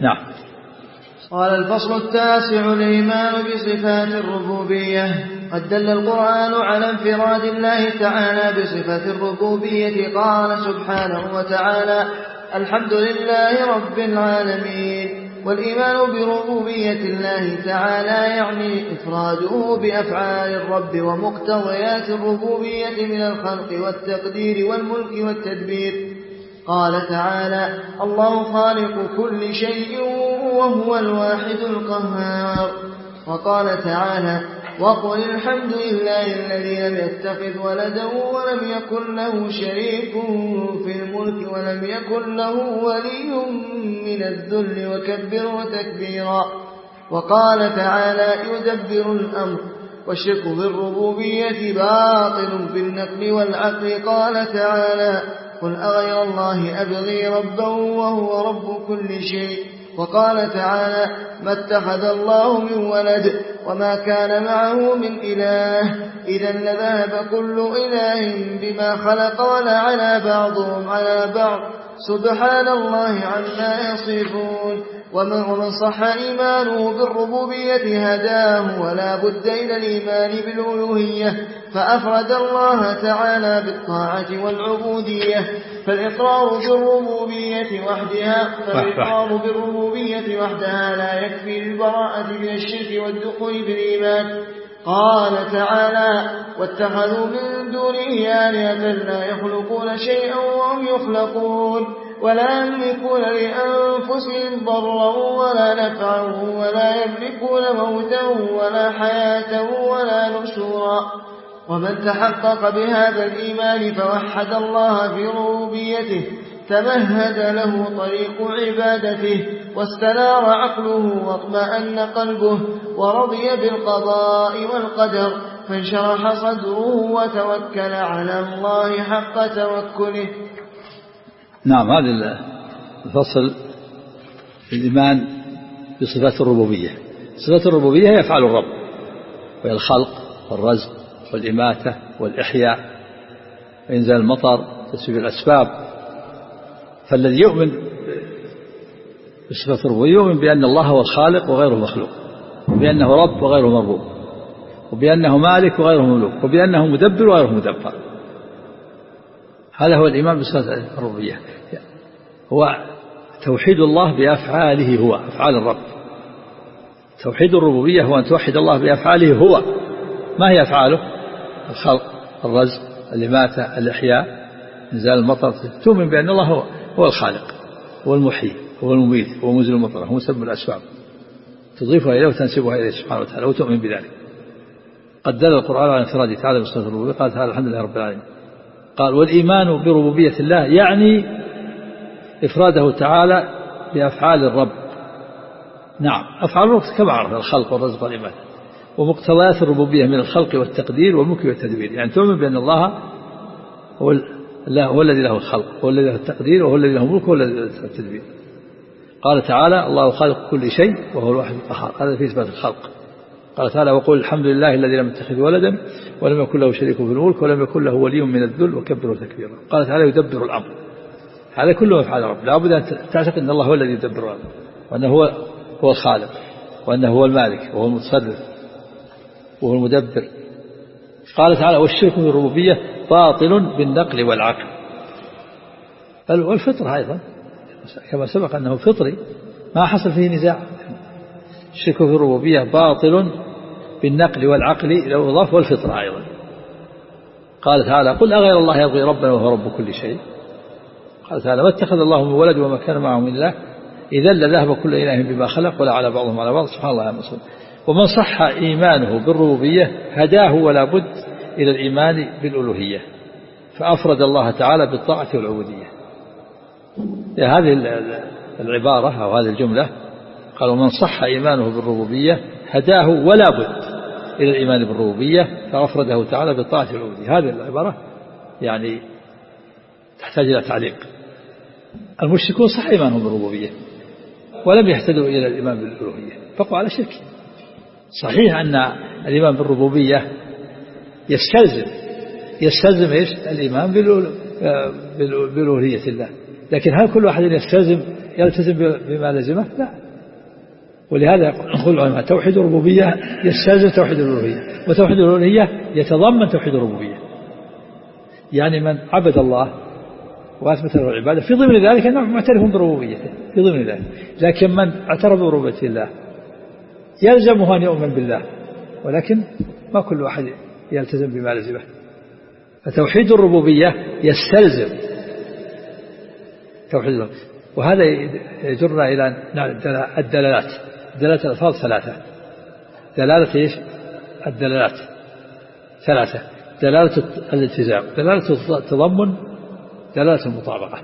نعم. قال الفصل التاسع الإيمان بصفات الربوبية. قد دل القرآن على انفراد الله تعالى بصفة الربوبية. قال سبحانه وتعالى الحمد لله رب العالمين. والإيمان بربوبية الله تعالى يعني إفراده بأفعال الرب ومقتضيات الربوبية من الخلق والتقدير والملك والتدبير. قال تعالى الله خالق كل شيء وهو الواحد القهار. وقال تعالى وقل الحمد لله الذي لم يتخذ ولدا ولم يكن له شريك في الملك ولم يكن له ولي من الذل وكبره تكبيرا وقال تعالى يدبر الأمر والشرك بالربوبية باطل في النقل والعقل. قال تعالى قل أغير الله أبغي ربا وهو رب كل شيء وقال تعالى ما اتخذ الله من ولد وما كان معه من إله إذا لذهب كل إله بما خلق ولعلى بعضهم على بعض سبحان الله عما يصفون ومن صح إيمانه بالربوبية هداه ولا بد إلى الإيمان بالألوهية فأفرد الله تعالى بالطاعة والعبودية فالإقرار بالربوبية وحدها فالإقرار بالربوبية وحدها لا يكفي للبراءة من الشرك والدخول بالإيمان. قال تعالى واتخذوا من دونه آلهة لا يخلقون شيئا وهم يخلقون ولا يملكون لأنفسهم ضرا ولا نفعا ولا يملكون موتا ولا حياة ولا نشورا. ومن تحقق بهذا الإيمان فوحد الله في ربوبيته. تمهد له طريق عبادته واستنار عقله واطمأن قلبه ورضي بالقضاء والقدر فانشرح صدره وتوكل على الله حق توكله. نعم هذا الفصل الإيمان بصفات الربوبية. صفات الربوبية هي الرب وهي الخلق والرزق والإماتة والإحياء. وإنزال المطر تسبيب الأسباب. فالذي يؤمن بصفة الربوبية يؤمن بأن الله هو الخالق وغيره مخلوق وبأنه رب وغيره مربوب وبأنه مالك وغيره مملوك وبأنه مدبر وغيره مدبر. هذا هو الإيمان بصفة الربوبية. هو توحيد الله بأفعاله هو أفعال الرب. توحيد الربوبية هو أن توحد الله بأفعاله هو. ما هي أفعاله؟ الخلق الرزق الإماتة الإحياء إنزال المطر. تؤمن بأن الله هو, هو الخالق هو المحيي هو المميت هو منزل المطر هو مسبب الأسباب. تضيفها إليه وتنسبها إليه سبحانه وتعالى وتؤمن بذلك. قد دل القرآن على انفراده تعالى بصفة الربوبية قال تعالى الحمد لله رب العالمين. قال والإيمان بربوبية الله يعني إفراده تعالى بأفعال الرب. نعم أفعال الرب كما عرف الخلق والرزق والإيمان. ومقتضيات الربوبية من الخلق والتقدير والملك والتدبير. يعني تؤمن بأن الله هو الله هو الذي له الخلق هو الذي له التقدير وهو الذي له الملك وهو الذي له التدبير. قال تعالى الله خالق كل شيء وهو الواحد القهار. هذا في إثبات الخلق. قال تعالى وقل الحمد لله الذي لم يتخذ ولدا ولم يكن له شريك في الملك ولم يكن له ولي من الذل وكبره تكبيرا. قال تعالى يدبر الأمر. هذا كله أفعال رب لابد أن تعتقد أن الله هو الذي يدبر الأمر وأنه هو هو الخالق وأنه هو المالك وهو المتصرف وهو المدبر. قال تعالى والشرك في الربوبية باطل بالنقل والعقل. بل والفطر أيضا كما سبق أنه فطري ما حصل فيه نزاع. الشرك في الربوبية باطل بالنقل والعقل لو أضاف والفطرة أيضا. قال تعالى قل أغير الله يبغي ربنا وهو رب كل شيء. قال تعالى ما اتخذ الله من ولد وما كان معه من الله إذا لذهب كل إله بما خلق ولا على بعضهم على بعض. سبحان الله عما ومن صح إيمانه بالربوبية هداه ولا بد إلى الإيمان بالألوهية فأفرد الله تعالى بالطاعة والعبودية. هذه العبارة أو هذه الجملة قال ومن صح إيمانه بالربوبية هداه ولا بد إلى الإيمان بالربوبية فأفرده تعالى بالطاعة والعبودية. هذه العبارة يعني تحتاج إلى تعليق. المشركون صح إيمانهم بالربوبية ولم يهتدوا إلى الإيمان بالألوهية بقوا على شرك. صحيح أن الإيمان بالربوبية يستلزم يستلزم إيش؟ الإيمان بالألوهية الله. لكن هل كل واحد يستلزم يلتزم بما لزمه؟ لا. ولهذا يقول العلماء توحيد الربوبية يستلزم توحيد الألوهية وتوحيد الألوهية يتضمن توحيد الربوبية. يعني من عبد الله وأثبت له العبادة في ضمن ذلك أنه معترف بربوبيته في ضمن ذلك. لكن من اعترف بربوبية الله يلزمه أن يؤمن بالله ولكن ما كل واحد يلتزم بما لزمه. فتوحيد الربوبية يستلزم توحيد الله وهذا يجرنا إلى الدلالات. دلالة الألفاظ ثلاثة. دلالة إيش؟ الدلالات ثلاثة. دلالة الالتزام. دلالة التضمن دلالة المطابقة.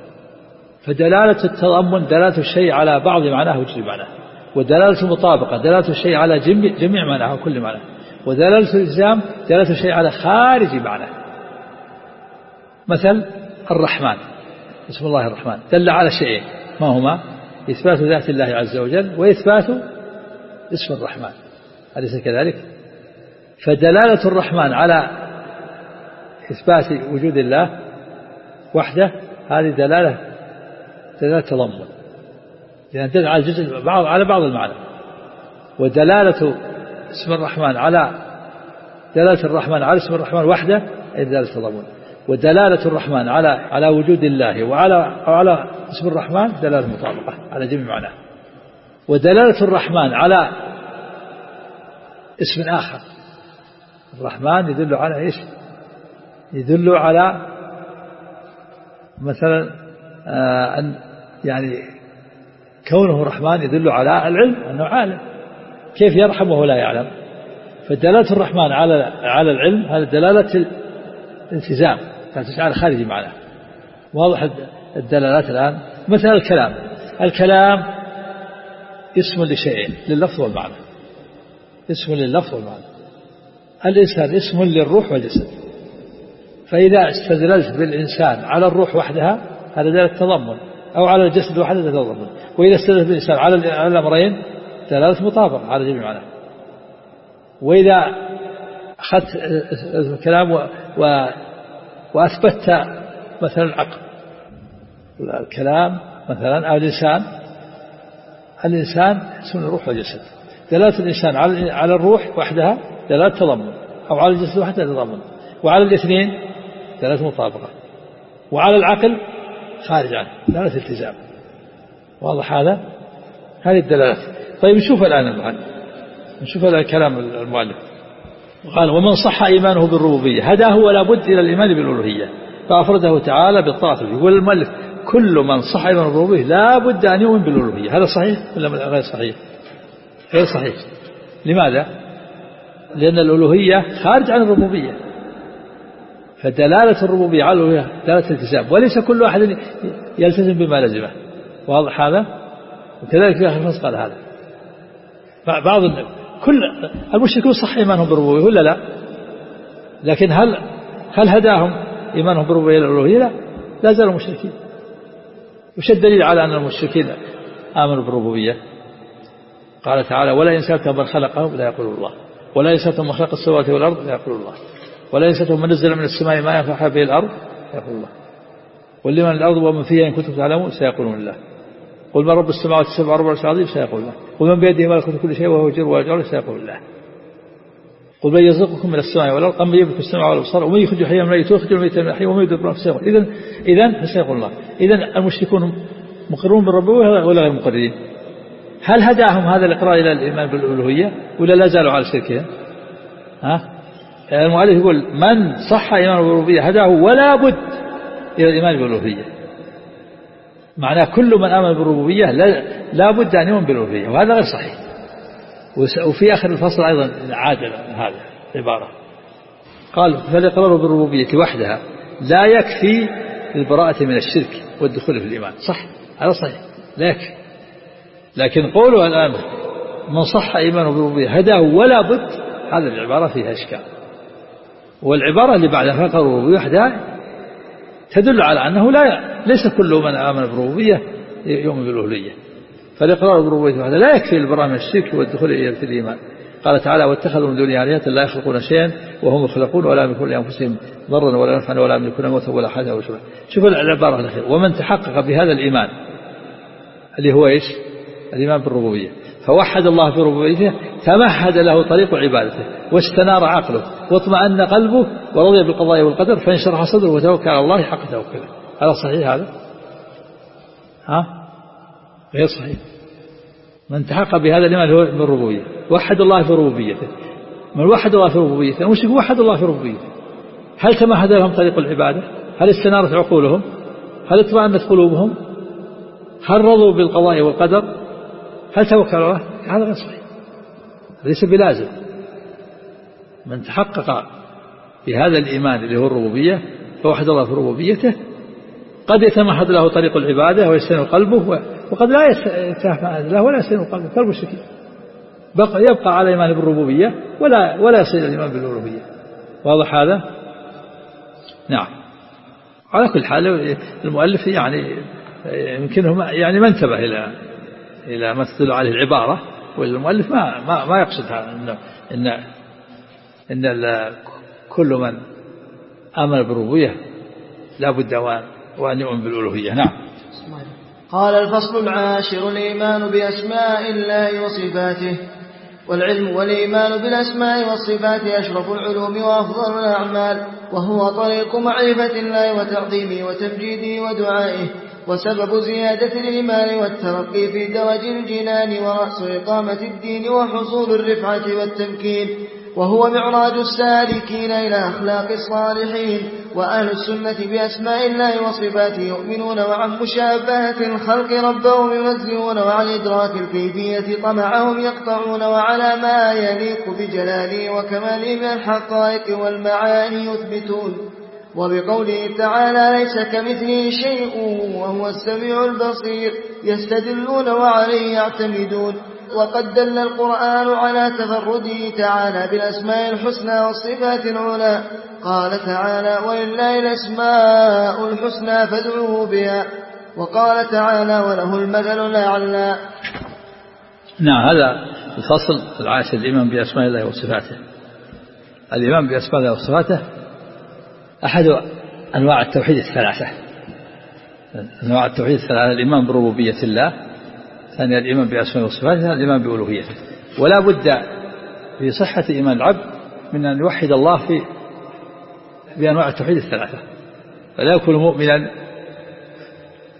فدلالة التضمن دلالة الشيء على بعض معناه وجزء معناه. ودلالة المطابقة دلالة الشيء على جميع معناه وكل معناه ودلالة الإلزام دلالة الشيء على خارج معناه. مثل الرحمن. اسم الله الرحمن. دل على شيئين. ما هما؟ إثبات ذات الله عز وجل وإثبات اسم الرحمن. أليس كذلك؟ فدلالة الرحمن على إثبات وجود الله وحده هذه دلالة دلالة تضمن. لأن تدل على جزء بعض على بعض المعنى ودلالة اسم الرحمن على دلالة الرحمن على اسم الرحمن وحده دلالة تضمن ودلالة الرحمن على على وجود الله وعلى على اسم الرحمن دلالة مطابقة على جميع معناه. ودلالة الرحمن على اسم آخر. الرحمن يدل على إيش؟ يدل على مثلا آه، أن يعني كونه رحمن يدل على العلم أنه عالم. كيف يرحم وهو لا يعلم. فدلالة الرحمن على على العلم هذا دلالة الالتزام. على خارجي معناه. واضح الدلالات الآن. مثل الكلام. الكلام اسم لشيئين لللفظ والمعنى. اسم لللفظ والمعنى. الإنسان اسم للروح والجسد. فإذا استدللت بالإنسان على الروح وحدها هذا دلالة تضمن. أو على الجسد وحده تضمن وإذا استدللت بالإنسان على الأمرين دلالة مطابقة على جميع معناه وإذا أخذت الكلام و... و... وأثبتت مثلا العقل الكلام مثلا أو الإنسان الإنسان اسم الروح والجسد. دلالة الإنسان على على الروح وحدها دلالة تضمن أو على الجسد وحدها تضمن. وعلى الاثنين دلالة مطابقة. وعلى العقل خارج عنه دلالة التزام. واضح هذا؟ هذه الدلالات. طيب نشوف الآن الآن نشوف الآن كلام المؤلف قال ومن صح إيمانه بالربوبية هداه ولا بد إلى الإيمان بالألوهية فأفرده تعالى بالطاعة يقول المؤلف كل من صح إيمانه بالربوبية لا بد أن يؤمن بالألوهية. هذا صحيح ولا غير صحيح؟ غير صحيح. لماذا؟ لأن الألوهية خارج عن الربوبية. فدلالة الربوبية على الألوهية دلالة التزام وليس كل واحد يلتزم بما لزمه. واضح هذا؟ وكذلك في آخر الفصل قال هذا. بعض كل المشركون صح إيمانهم بالربوبية ولا لا؟ لكن هل هل هداهم إيمانهم بالربوبية إلى الألوهية؟ لا لا زالوا مشركين. وش الدليل على أن المشركين آمنوا بالربوبية؟ قال تعالى ولا إن سألتهم من خلقهم لا يقول الله ولا إن سألتهم من خلق السماوات والأرض لا يقول الله. سألتهم من نزل من السماء ما ينفع به الأرض؟ يقول الله. قل لمن الأرض ومن فيها إن كنتم تعلمون سيقولون الله. قل من رب السماوات السبع رب العرش العظيم؟ سيقول الله. قل من بيده ملكوت كل شيء وهو يجر ويجعل سيقول الله. قل من يرزقكم من السماء والأرض. أم يملك السمع والأبصار؟ ومن يخرج الحي من الميت؟ ويخرج الميت من الحي ومن يدبر نفسه اذا اذا فسيقول الله. اذا المشركون مقرون بالرب ولا غير مقررين هل هداهم هذا الإقرار إلى الإيمان بالألوهية ولا لا زالوا على شركهم؟ ها؟ المؤلف يقول من صح إيمان بالربوبيه هداه ولا بد إلى الإيمان بالألوهية. معناه كل من آمن بالربوبية لا بد أن يؤمن بالألوهية وهذا غير صحيح. وفي آخر الفصل أيضا عاد هذا العبارة قال فالإقرار بالربوبية وحدها لا يكفي للبراءة من الشرك والدخول في الإيمان. صح؟ هذا صحيح. لا يكفي. لكن قوله الآن من صح إيمانه بالربوبية هداه ولا بد هذه العبارة فيها إشكال. والعبارة اللي بعدها بالربوبية وحدها تدل على أنه لا ليس كل من آمن بالربوبية يؤمن بالألوهية. فالإقرار بالربوبية وحده لا يكفي البراءة من الشرك والدخول إلى الإيمان. قال تعالى واتخذوا من دونه آلهة لا يخلقون شيئا وهم يخلقون ولا يملكون لأنفسهم ضرا ولا نفعا ولا يملكون موتا ولا حاجة ولا شبه شوف العبارة الأخيرة. ومن تحقق بهذا الإيمان اللي هو إيش؟ الإيمان بالربوبية. فوحد الله في ربوبيته تمهد له طريق عبادته واستنار عقله واطمأن قلبه ورضي بالقضاء والقدر فانشرح صدره وتوكل على الله حق توكله. هذا صحيح هذا؟ ها؟ غير صحيح. من تحقق بهذا الإيمان هو بالربوبية وحد الله في ربوبيته. من وحد الله في ربوبيته مش وحد الله في ربوبيته. هل تمهد لهم طريق العبادة؟ هل استنارت عقولهم؟ هل اطمأنت قلوبهم؟ هل رضوا بالقضاء والقدر؟ هل توكلوا على الله هذا غير صحيح. ليس بلازم. من تحقق بهذا الإيمان اللي هو الربوبية فوحد الله في ربوبيته قد يتمهد له طريق العبادة ويستن قلبه وقد لا يتمهد له ولا يستن قلبه كالمشركين بقى يبقى على الإيمان بالربوبية ولا ولا إلى الإيمان بالألوهية واضح هذا؟ نعم. على كل حال المؤلف يعني يمكنه يعني ما انتبه إلى إلى ما تدل عليه العبارة والمؤلف ما ما, ما يقصد هذا إن إن إن كل من آمن بالربوبية لا بد وأن يؤمن بالألوهية. نعم. قال الفصل العاشر الإيمان بأسماء الله وصفاته والعلم والإيمان بالأسماء والصفات أشرف العلوم وأفضل الأعمال وهو طريق معرفة الله وتعظيمه وتمجيده ودعائه. وسبب زيادة الإيمان والترقي في درج الجنان ورأس إقامة الدين وحصول الرفعة والتمكين وهو معراج السالكين إلى أخلاق الصالحين وأهل السنة بأسماء الله وصفاته يؤمنون وعن مشابهة الخلق ربهم ينزلون وعن إدراك الكيفية طمعهم يقطعون وعلى ما يليق بجلاله وكماله من الحقائق والمعاني يثبتون. وبقوله تعالى ليس كمثله شيء وهو السميع البصير يستدلون وعليه يعتمدون وقد دل القرآن على تفرده تعالى بالأسماء الحسنى والصفات العلى. قال تعالى ولله الأسماء الحسنى فادعوه بها. وقال تعالى وله المثل الأعلى. نعم هذا الفصل العاشر الإيمان بأسماء الله وصفاته. الإيمان بأسماء الله وصفاته أحد أنواع التوحيد الثلاثة. أنواع التوحيد الثلاثة الإيمان بربوبية الله ثانيا الإيمان بأسماء وصفاته الإيمان بألوهيته ولا بد في صحة إيمان العبد من أن يوحد الله في بأنواع التوحيد الثلاثة. فلا يكون مؤمنا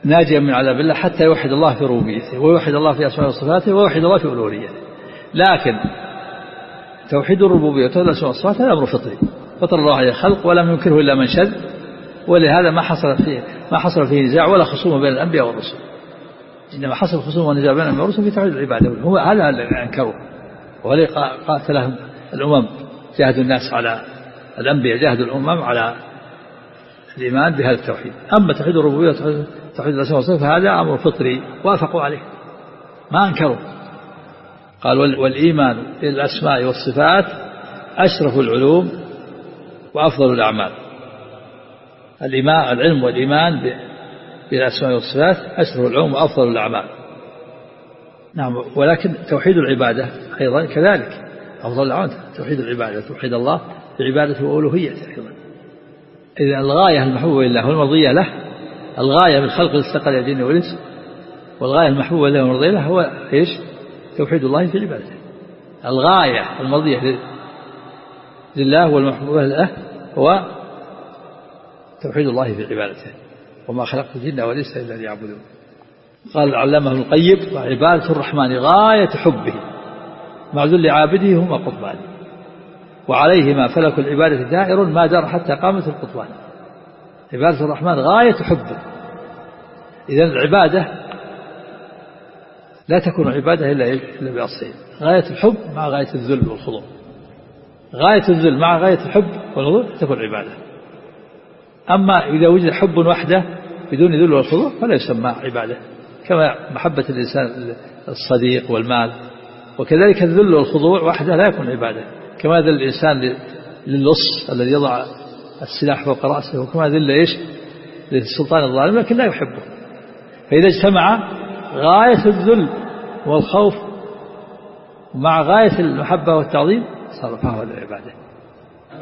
ناجيا من عذاب الله حتى يوحد الله في ربوبيته ويوحد الله في أسماء وصفاته ويوحد الله في ألوهيته. لكن توحيد الربوبية وتوحيد الأسماء والصفات هذا أمر فطري. فطر الله عليه الخلق ولم ينكره إلا من شذ. ولهذا ما حصل فيه ما حصل فيه نزاع ولا خصومة بين الأنبياء والرسل. إنما حصل خصومة ونزاع بين الأنبياء والرسل في توحيد العبادة. هو هذا الذي أنكروه ولي قاتلهم الأمم. جاهدوا الناس على الأنبياء جاهدوا الأمم على الإيمان بهذا التوحيد. أما توحيد الربوبية توحيد الأسماء والصفات فهذا أمر فطري وافقوا عليه. ما أنكروا. قال والإيمان بالأسماء والصفات أشرف العلوم وأفضل الأعمال. العلم والإيمان بالأسماء والصفات أشرف العلوم وأفضل الأعمال. نعم ولكن توحيد العبادة أيضا كذلك. أفضل الأعمال توحيد العبادة. توحيد الله بعبادته وألوهيته أيضا. إذا الغاية المحبوبة لله والمرضية له الغاية من خلق الاستقال الدين والإنس والغاية المحبوبة له والمرضية له هو إيش؟ توحيد الله في عبادته. الغاية المرضية لله والمحبوبة له هو توحيد الله في عبادته. وما خلقت الجن والإنس إلا ليعبدون. قال ابن القيم وعبادة الرحمن غاية حبه. مع ذل عابده هما قطبان وعليهما فلك العبادة دائر ما دار حتى قامت القطبان عبادة الرحمن غاية حبه. إذا العبادة لا تكون عبادة إلا بأصلين غاية الحب مع غاية الذل والخضوع. غاية الذل مع غاية الحب والخضوع تكون عبادة. أما إذا وجد حب وحده بدون ذل والخضوع فلا يسمى عبادة. كما محبة الإنسان الصديق والمال. وكذلك الذل والخضوع وحده لا يكون عبادة. كما ذل الإنسان للص الذي يضع السلاح فوق رأسه وكما ذل إيش؟ للسلطان الظالم لكن لا يحبه. فإذا اجتمع غاية الذل والخوف مع غاية المحبة والتعظيم صار فهو العبادة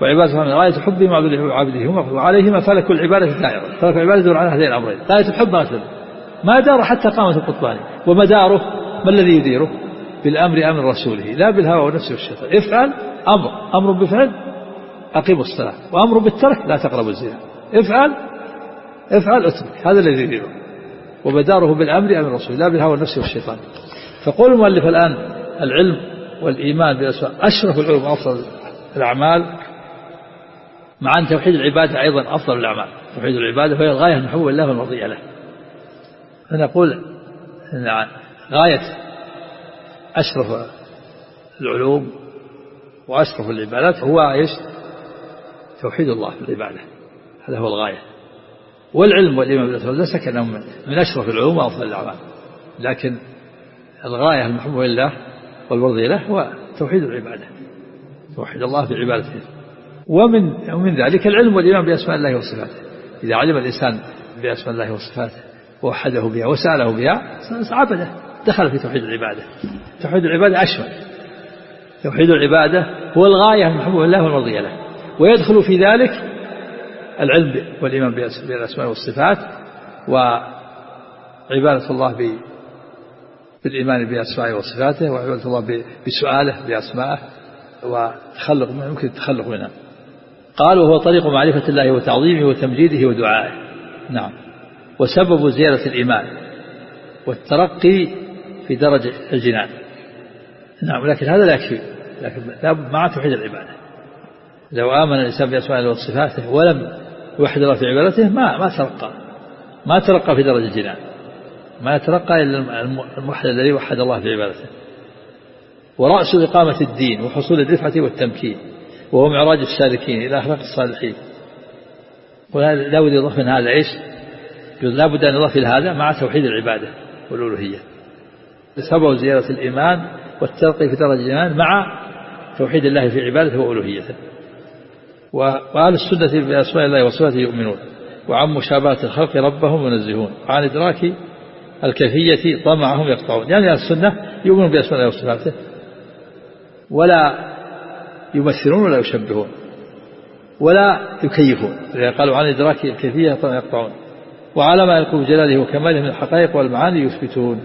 وعبادة من غاية حبه مع عبده وعليهما فلك العبادة دائرة فلك العبادة يدور على هذين الأمرين. غاية الحب غاية ما دار حتى قامت القطبانية ومداره ما الذي يديره؟ بالأمر أمر رسوله. لا بالهوى والنفس والشيطان. افعل أمر. أمر بفعل أقيم الصلاة. وأمر بالترك لا تقربوا الزنا. افعل افعل اترك. هذا الذي يديره. ومداره بالأمر أمر رسوله. لا بالهوى والنفس والشيطان. فقول المؤلف الآن العلم والإيمان بالأسماء. أشرف العلوم وأفضل الأعمال. مع أن توحيد العبادة أيضا أفضل الأعمال. توحيد العبادة هي الغاية المحبوبة لله والمرضية له. فنقول أن غاية أشرف العلوم وأشرف العبادات هو إيش؟ توحيد الله في العبادة. هذا هو الغاية. والعلم والإيمان بالأسماء شك أنهم من أشرف العلوم وأفضل الأعمال. لكن الغاية المحبوبة لله والمرضية له هو توحيد العبادة. توحيد الله في عبادته. ومن ومن ذلك العلم والإيمان بأسماء الله وصفاته. إذا علم الإنسان بأسماء الله وصفاته ووحده بها وسأله بها عبده. دخل في توحيد العبادة. توحيد العبادة أشمل. توحيد العبادة هو الغاية المحبوبة لله والمرضية له. ويدخل في ذلك العلم والإيمان بالأسماء والصفات وعبادة الله بالإيمان بأسمائه وصفاته وعبادة الله بسؤاله بأسمائه وتخلق يمكن التخلق منها قال وهو طريق معرفة الله وتعظيمه وتمجيده ودعائه. نعم. وسبب زيادة الإيمان والترقي في درجة الجنان. نعم لكن هذا لا يكفي. لكن مع توحيد العبادة. لو آمن الإنسان بأسماء الله وصفاته ولم يوحد الله في عبادته ما ما ترقى. ما ترقى في درجة الجنان. ما يترقى إلا الموحد الذي وحد الله في عبادته. ورأس إقامة الدين وحصول الرفعة والتمكين وهو معراج السالكين إلى أخلاق الصالحين. ولا بد يضاف من هذا إيش لا بد أن يضاف هذا مع توحيد العبادة والألوهية. سبب زيادة الإيمان والترقي في درجة الإيمان مع توحيد الله في عبادته وألوهيته. وأهل السنة بأسماء الله وصفاته يؤمنون وعن مشابهة الخلق ربهم ينزهون. عن إدراك الكيفية طمعهم يقطعون. يعني السنة يؤمنون بأسماء الله وصفاته ولا يمثلون ولا يشبهون ولا يكيفون. قالوا عن إدراك الكيفية يقطعون. وعلى ما يلقوا بجلاله وكماله من الحقائق والمعاني يثبتون.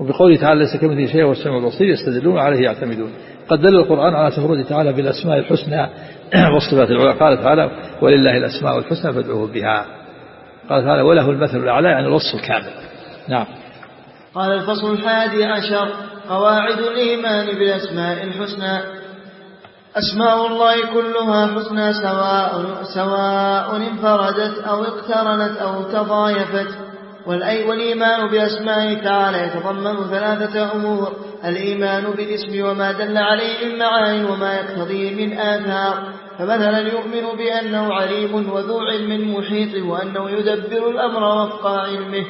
وبقوله تعالى ليس كمثله شيء والسمع البصير يستدلون عليه يعتمدون قد دل القرآن على تفرد تعالى بالأسماء الحسنى والصفات العلى. قال تعالى ولله الأسماء الحسنى فادعوه بها. قال تعالى وله المثل الأعلى يعني الوصف الكامل. نعم. قال الفصل الحادي عشر قواعد الإيمان بالأسماء الحسنى. أسماء الله كلها حسنى سواء, سواء انفردت أو اقترنت أو تضايفت. والإيمان بأسمائه تعالى يتضمن ثلاثة أمور الإيمان بالاسم وما دل عليه من معان وما يقتضيه من آثار. فمثلا يؤمن بأنه عليم وذو علم محيط وأنه يدبر الأمر وفق علمه.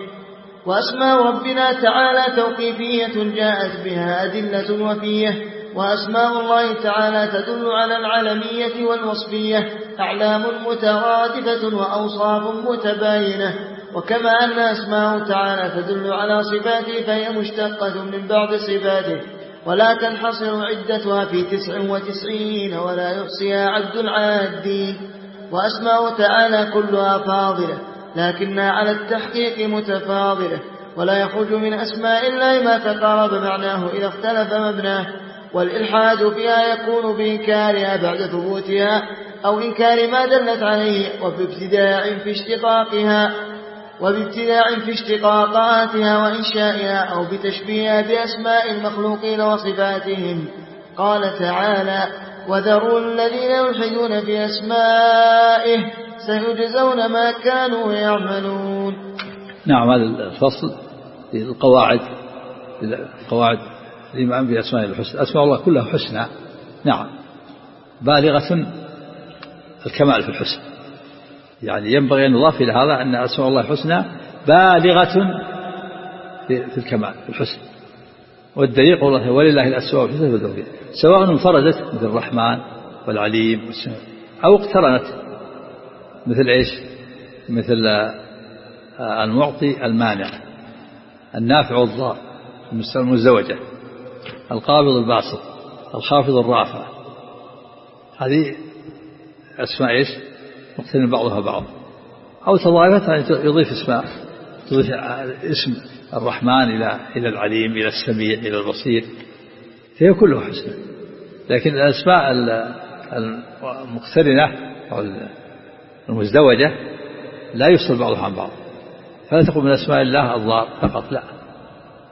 وأسماء ربنا تعالى توقيفية جاءت بها أدلة وفية وأسماء الله تعالى تدل على العلمية والوصفية أعلام مترادفة وأوصاف متباينة وكما أن أسماء تعالى تدل على صفاته فهي مشتقة من بعض صفاته ولا تنحصر عدتها في تسع وتسعين ولا يحصيها عد العادين وأسماء تعالى كلها فاضلة. لكنها على التحقيق متفاضلة ولا يخرج من أسماء الله ما تقارب معناه إذا اختلف مبناه. والإلحاد فيها يكون بإنكارها بعد ثبوتها أو إنكار ما دلت عليه وبابتداع في اشتقاقها وبابتداع في اشتقاقاتها وإنشائها أو بتشبيهها بأسماء المخلوقين وصفاتهم. قال تعالى وذروا الذين يلحدون في أسمائه سيجزون ما كانوا يعملون. نعم هذا الفصل القواعد القواعد الإيمان بأسماء الحسنى أسماء الله كلها حسنى. نعم بالغة الكمال في الحسن. يعني ينبغي أن نضاف إلى هذا أن أسماء الله الحسنى بالغة في الكمال في الحسن. والدليل قول الله ولله الأسماء الحسنى فادعوا سواء انفردت مثل الرحمن والعليم أو اقترنت مثل إيش؟ مثل المعطي المانع النافع والضار المزدوجة القابض الباسط الخافض الرافع. هذه أسماء إيش؟ مقترن بعضها بعض. أو تضايفت يعني يضيف أسماء تضيف اسم. الرحمن إلى إلى العليم إلى السميع إلى البصير. فهي كلها حسنى لكن الأسماء المقترنة أو المزدوجة لا يفصل بعضها عن بعض. فلا تقول من أسماء الله الضار فقط لا.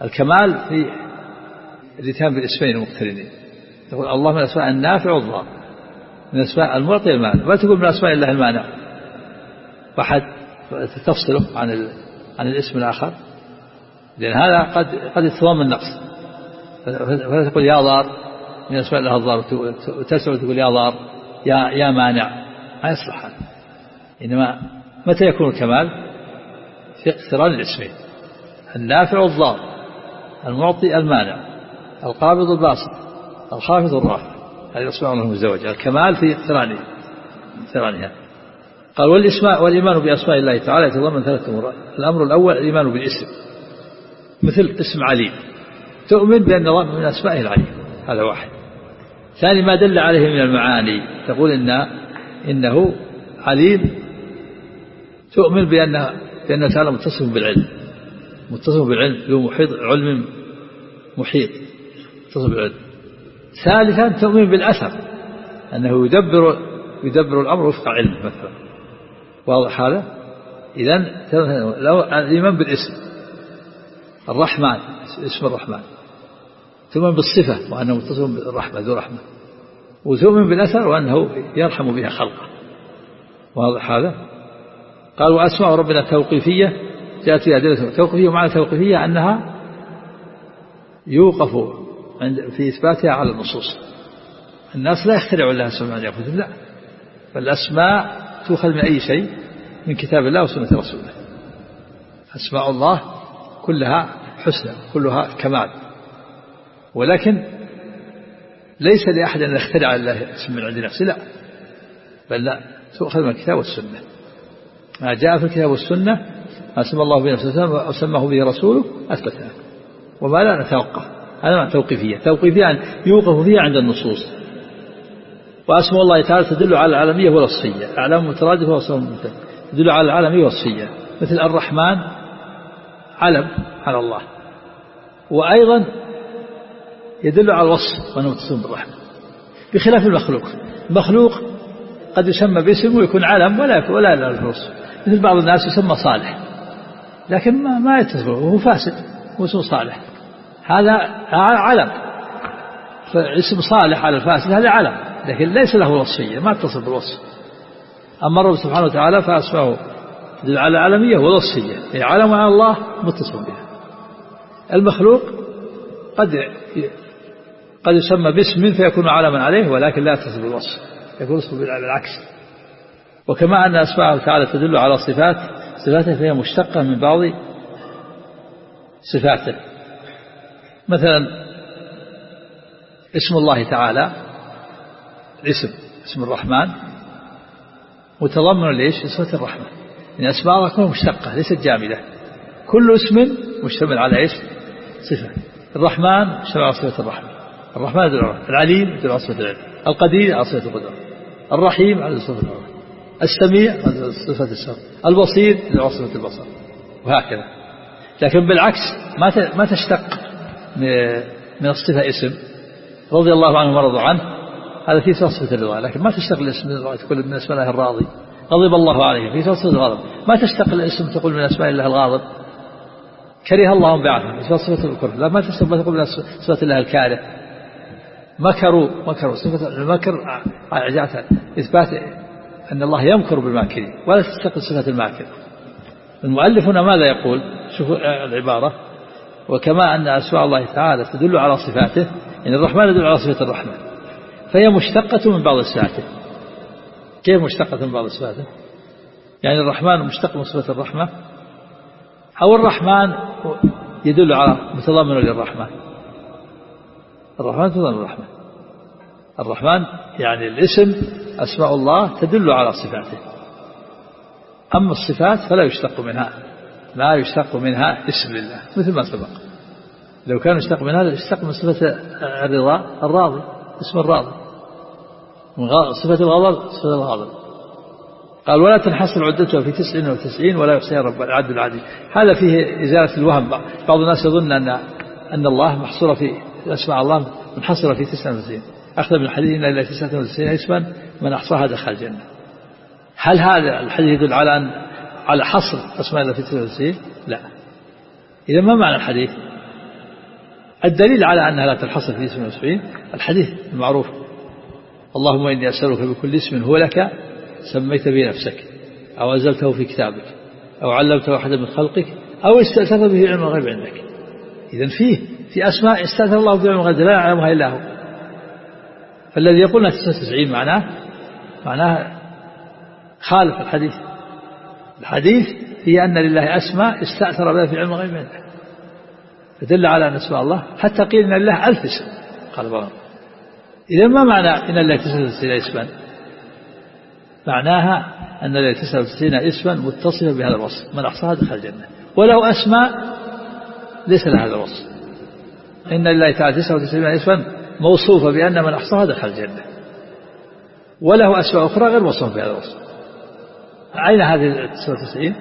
الكمال في الاتيان بالاسمين المقترنين. تقول الله من أسماء النافع والضار من أسماء المعطي المانع ولا تقول من أسماء الله المانع. وحد تفصله عن عن الاسم الآخر. لأن هذا قد قد يتضمن النقص. فلا تقول يا ضار من أسماء الله الضار وتسعى تقول يا ضار يا يا مانع. ما يصلح هذا. إنما متى يكون الكمال؟ في اقتران الاسمين. النافع والضار المعطي المانع القابض الباسط الخافض الرافع هذه أسماء الله المزدوجة الكمال في اقترانه اقترانها. قال والإسماء والإيمان بأسماء الله تعالى يتضمن ثلاثة أمور. الأمر الأول الإيمان بالاسم. مثل اسم عليم تؤمن بأن الله من أسمائه العليم هذا واحد. ثاني ما دل عليه من المعاني. تقول إن إنه عليم. تؤمن بأن بأنه تعالى متصف بالعلم. متصف بالعلم. له محيط علم محيط. متصف بالعلم. ثالثا تؤمن بالأثر. أنه يدبر يدبر الأمر وفق علم مثلا. واضح هذا؟ إذا الإيمان بالاسم. الرحمن اسم الرحمن. تؤمن بالصفة وأنه متصف بالرحمة ذو رحمة. وتؤمن بالأثر وأنه يرحم بها خلقه. واضح هذا؟ قال وأسماء ربنا توقيفية. جاءت في أدلة توقيفية ومعنى توقيفية أنها يوقف عند في إثباتها على النصوص. الناس لا يخترعون لها اسماء من لا. فالأسماء تؤخذ من أي شيء؟ من كتاب الله وسنة رسوله. أسماء الله كلها حسنى كلها كمال. ولكن ليس لأحد أن يخترع الله اسم من عند نفسه لا. بل لا تؤخذ من الكتاب والسنة. ما جاء في الكتاب والسنة ما سمى الله به نفسه وسماه به رسوله أثبتها وما لا نتوقف هذا معنى توقيفية. توقيفية يعني يوقف فيها عند النصوص. وأسماء الله تعالى تدل على العالمية والوصفية. أعلام مترادفة وصفة تدل على العالمية والوصفية. مثل الرحمن علم على الله. وأيضا يدل على الوصف وأنه بالرحمة. بخلاف المخلوق. المخلوق قد يسمى باسم ويكون علم ولا ولا لا الوصف. مثل بعض الناس يسمى صالح. لكن ما, ما يتصل وهو فاسد. واسمه صالح. هذا علم. فاسم صالح على الفاسد هذا علم. لكن ليس له وصفية. ما اتصل بالوصف. أما الرب سبحانه وتعالى فأسماه العالمية والوصفية هي علم على الله متصل بها. المخلوق قد قد يسمى باسم فيكون علما عليه ولكن لا يتصل بالوصف يكون اسمه بالعكس. وكما أن أسماءه تعالى تدل على صفات صفاته فهي مشتقة من بعض صفاته. مثلا اسم الله تعالى الاسم اسم الرحمن متضمن ليش؟ صفة الرحمة إن أسماء كلها مشتقة ليست جامدة. كل اسم مشتمل على إيش؟ صفة. الرحمن مشتمل على صفة الرحمة الرحمن يدل على العليم على صفة العلم. القدير على صفة القدرة. الرحيم على صفة الرحمة السميع على صفة السمع البصير يدل على صفة البصر. وهكذا. لكن بالعكس ما ما تشتق من الصفة اسم. رضي الله عنه ورضوا عنه. هذا في صفة الرضا لكن ما تشتق الاسم تقول من اسم الله الراضي. غضب الله عليه في صفة الغضب. ما تشتق الاسم تقول من أسماء الله الغاضب؟ كره الله بعثه في صفة الكره لا ما تشتق تقول من صفة الله الكاره مكروا مكروا. صفة المكر جاءت إثبات أن الله يمكر بالماكرين. ولا تستقل صفة الماكر. المؤلف هنا ماذا يقول؟ شوفوا العبارة. وكما أن أسماء الله تعالى تدل على صفاته يعني الرحمن يدل على صفة الرحمن. فهي مشتقة من بعض صفاته. كيف مشتقة من بعض صفاته؟ يعني الرحمن مشتق من صفة الرحمة؟ أو الرحمن يدل على متضمن للرحمن الرحمن تضمن الرحمن الرحمن يعني الاسم أسماء الله تدل على صفاته. أما الصفات فلا يشتق منها. لا يشتق منها اسم لله مثل ما سبق. لو كان يشتق من هذا يشتق من صفة الرضا الراضي اسم الراضي. صفة الغضب صفة الغضب. قال ولا تنحصر عدتها في تسع وتسعين ولا يحصيها رب العد العديد هذا فيه إزالة الوهم. بعض الناس يظن أن أن الله محصورة في أسماء الله منحصرة في تسعة وتسعين. أخذ من الحديث إن إلا تسعة وتسعين اسما من أحصاها دخل الجنة. هل هذا الحديث يدل على أن على حصر أسماء الله في تسعة وتسعين؟ لا. إذا ما معنى الحديث؟ الدليل على أنها لا تنحصر في اسم وتسعين الحديث المعروف اللهم إني أسألك بكل اسم هو لك سميت به نفسك أو أنزلته في كتابك أو علمته أحدا من خلقك أو استأثر به علم الغيب عندك. إذا فيه في أسماء استأثر الله بعلم الغيب لا يعلمها إلا هو. فالذي يقول 99 معناه معناه خالف الحديث. الحديث هي أن لله أسماء استأثر بها في علم الغيب عنده فدل على أن اسماء الله حتى قيل أن لله ألف اسم قال بعضهم. إذا ما معنى إن الله 99 اسما معناها أن لله 99 اسما متصفا بهذا الوصف. من أحصاها دخل الجنة. ولو أسماء ليس لها هذا الوصف. إن لله تعالى 99 اسما موصوفة بأن من أحصاها دخل الجنة. وله أسماء أخرى غير موصوفة بهذا الوصف. أين هذه 99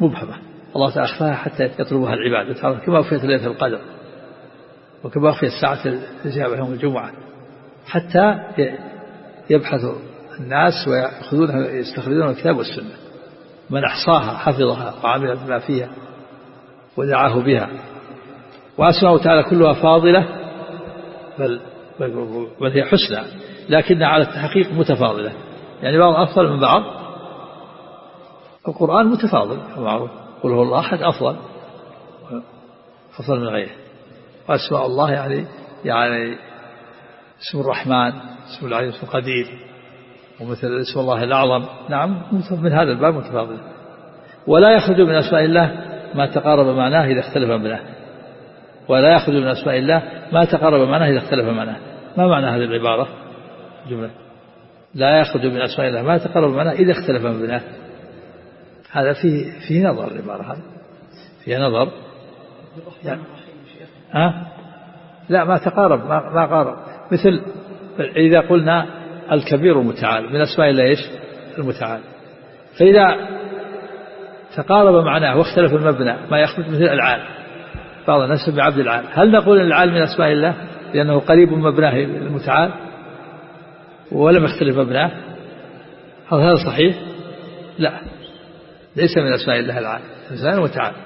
مبهمة الله تعالى أخفاها حتى يطلبها العباد. كما أخفيت ليلة القدر؟ وكما أخفيت ساعة الإجابة يوم الجمعة؟ حتى يبحث الناس ويأخذونها يستخرجون الكتاب والسنة. من أحصاها حفظها وعمل بما فيها ودعاه بها. وأسماء تعالى كلها فاضلة بل, بل هي حسنى. لكنها على التحقيق متفاضلة. يعني بعض أفضل من بعض. القرآن متفاضل معروف. قل هو الله أحد أفضل أفضل من غيره. وأسماء الله يعني يعني اسم الرحمن اسم اسم القدير. ومثل اسم الله الأعظم. نعم من هذا الباب متفاضل. ولا يخرج من أسماء الله ما تقارب معناه إذا اختلف معناه. ولا يخرج من أسماء الله ما تقارب معناه إذا اختلف معناه. ما معنى هذه العبارة؟ جملة. لا يخرج من أسماء الله ما تقارب معناه إذا اختلف معناه. هذا فيه فيه نظر العبارة هذه. فيها نظر. يعني ها؟ لا ما تقارب ما, ما قارب. مثل إذا قلنا الكبير المتعال من أسماء الله إيش؟ المتعال. فإذا تقارب معناه واختلف المبنى ما يخرج مثل العال. بعض الناس بعبد العال. هل نقول العال من أسماء الله؟ لأنه قريب مبناه المتعال؟ ولم يختلف مبناه؟ هل هذا صحيح؟ لا. ليس من أسماء الله العال. إنسان وتعالى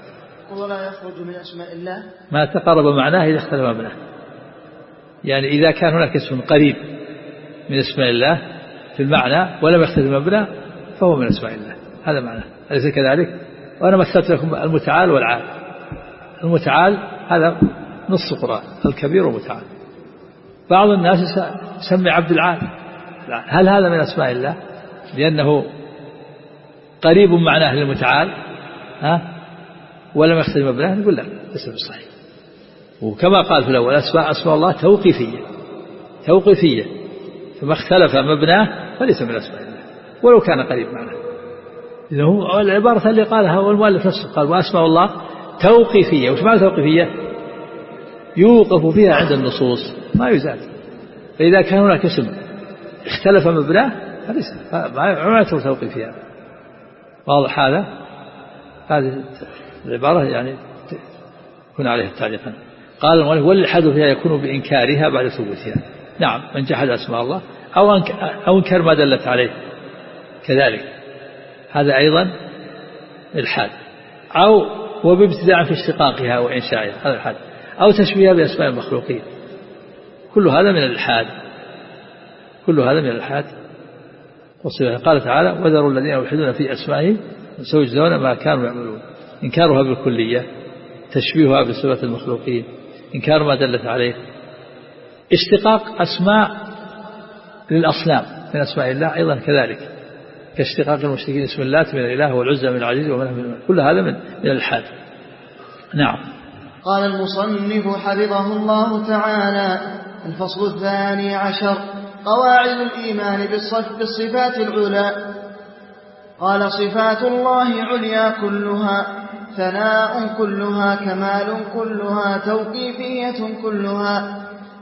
ولا يخرج من أسماء الله. ما تقرب معناه إذا اختلف مبناه. يعني إذا كان هناك اسم قريب من اسماء الله في المعنى ولم يختلف مبنى فهو من أسماء الله. هذا معناه أليس كذلك؟ وأنا مثلت لكم المتعال والعال. المتعال هذا نص القرآن الكبير والمتعال. بعض الناس يسمي عبد العال. هل هذا من أسماء الله؟ لأنه قريب معناه للمتعال. ها؟ ولم يختلف مبناه نقول لا ليس بالصحيح وكما قال في الأول أسماء أسماء الله توقيفية توقيفية. فما اختلف مبناه فليس من أسماء الله ولو كان قريب معنا إذا هو العبارة اللي قالها هو المؤلف نفسه قال وأسماء الله توقيفية. وش معنى توقيفية؟ يوقف فيها عند النصوص ما يزال. فإذا كان هناك اسم اختلف مبناه فليس ما يعتبر توقيفية. واضح هذا؟ هذه العبارة يعني يكون عليها تعليقا قال المؤلف والإلحاد فيها يكون بإنكارها بعد ثبوتها. نعم من جحد أسماء الله أو أو انكر ما دلت عليه. كذلك. هذا أيضا إلحاد. أو وبابتداع في اشتقاقها وإنشائها هذا إلحاد. أو تشبيهها بأسماء المخلوقين. كل هذا من الإلحاد. كل هذا من الإلحاد. قال تعالى وذروا الذين يلحدون في أسمائهم سيجزون ما كانوا يعملون. إنكارها بالكلية تشبيهها بصفة المخلوقين. إنكار ما دلت عليه. اشتقاق أسماء للأصنام من أسماء الله أيضا كذلك. كاشتقاق المشركين اسم اللات من الإله والعزى من العزيز ومن من كل هذا من من الحاد. نعم. قال المصنف حفظه الله تعالى الفصل الثاني عشر قواعد الإيمان بالصفات العلى. قال صفات الله عليا كلها. ثناء كلها كمال كلها توقيفية كلها.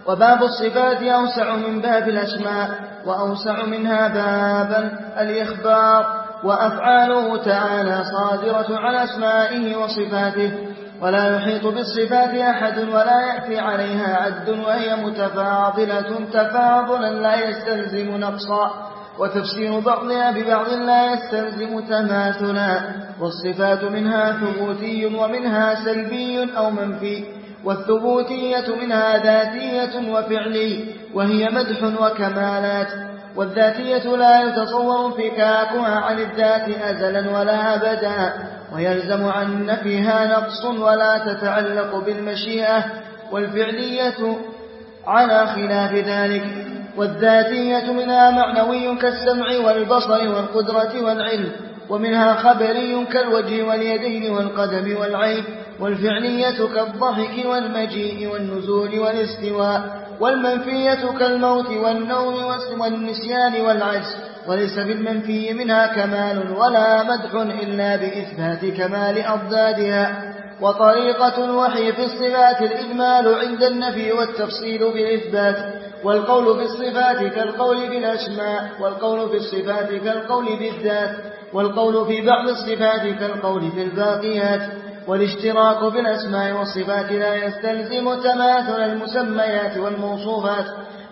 وباب الصفات أوسع من باب الأسماء وأوسع منها بابا الإخبار. وأفعاله تعالى صادرة عن أسمائه وصفاته. ولا يحيط بالصفات أحد ولا يأتي عليها عد وهي متفاضلة تفاضلا لا يستلزم نقصا. وتفسير بعضها ببعض لا يستلزم تماثلا والصفات منها ثبوتي ومنها سلبي أو منفي والثبوتية منها ذاتية وفعلي وهي مدح وكمالات والذاتية لا يتصور فكاكها عن الذات أزلا ولا أبدا ويلزم عن نفيها نقص ولا تتعلق بالمشيئة والفعلية على خلاف ذلك. والذاتية منها معنوي كالسمع والبصر والقدرة والعلم ومنها خبري كالوجه واليدين والقدم والعين والفعلية كالضحك والمجيء والنزول والاستواء والمنفية كالموت والنوم والنسيان والعجز وليس بالمنفي منها كمال ولا مدح إلا بإثبات كمال أضدادها. وطريقة الوحي في الصفات الإجمال عند النفي والتفصيل بالإثبات. والقول في الصفات كالقول بالأسماء والقول في الصفات كالقول بالذات والقول في بعض الصفات كالقول في الباقيات والاشتراك بالأسماء والصفات لا يستلزم تماثل المسميات والموصوفات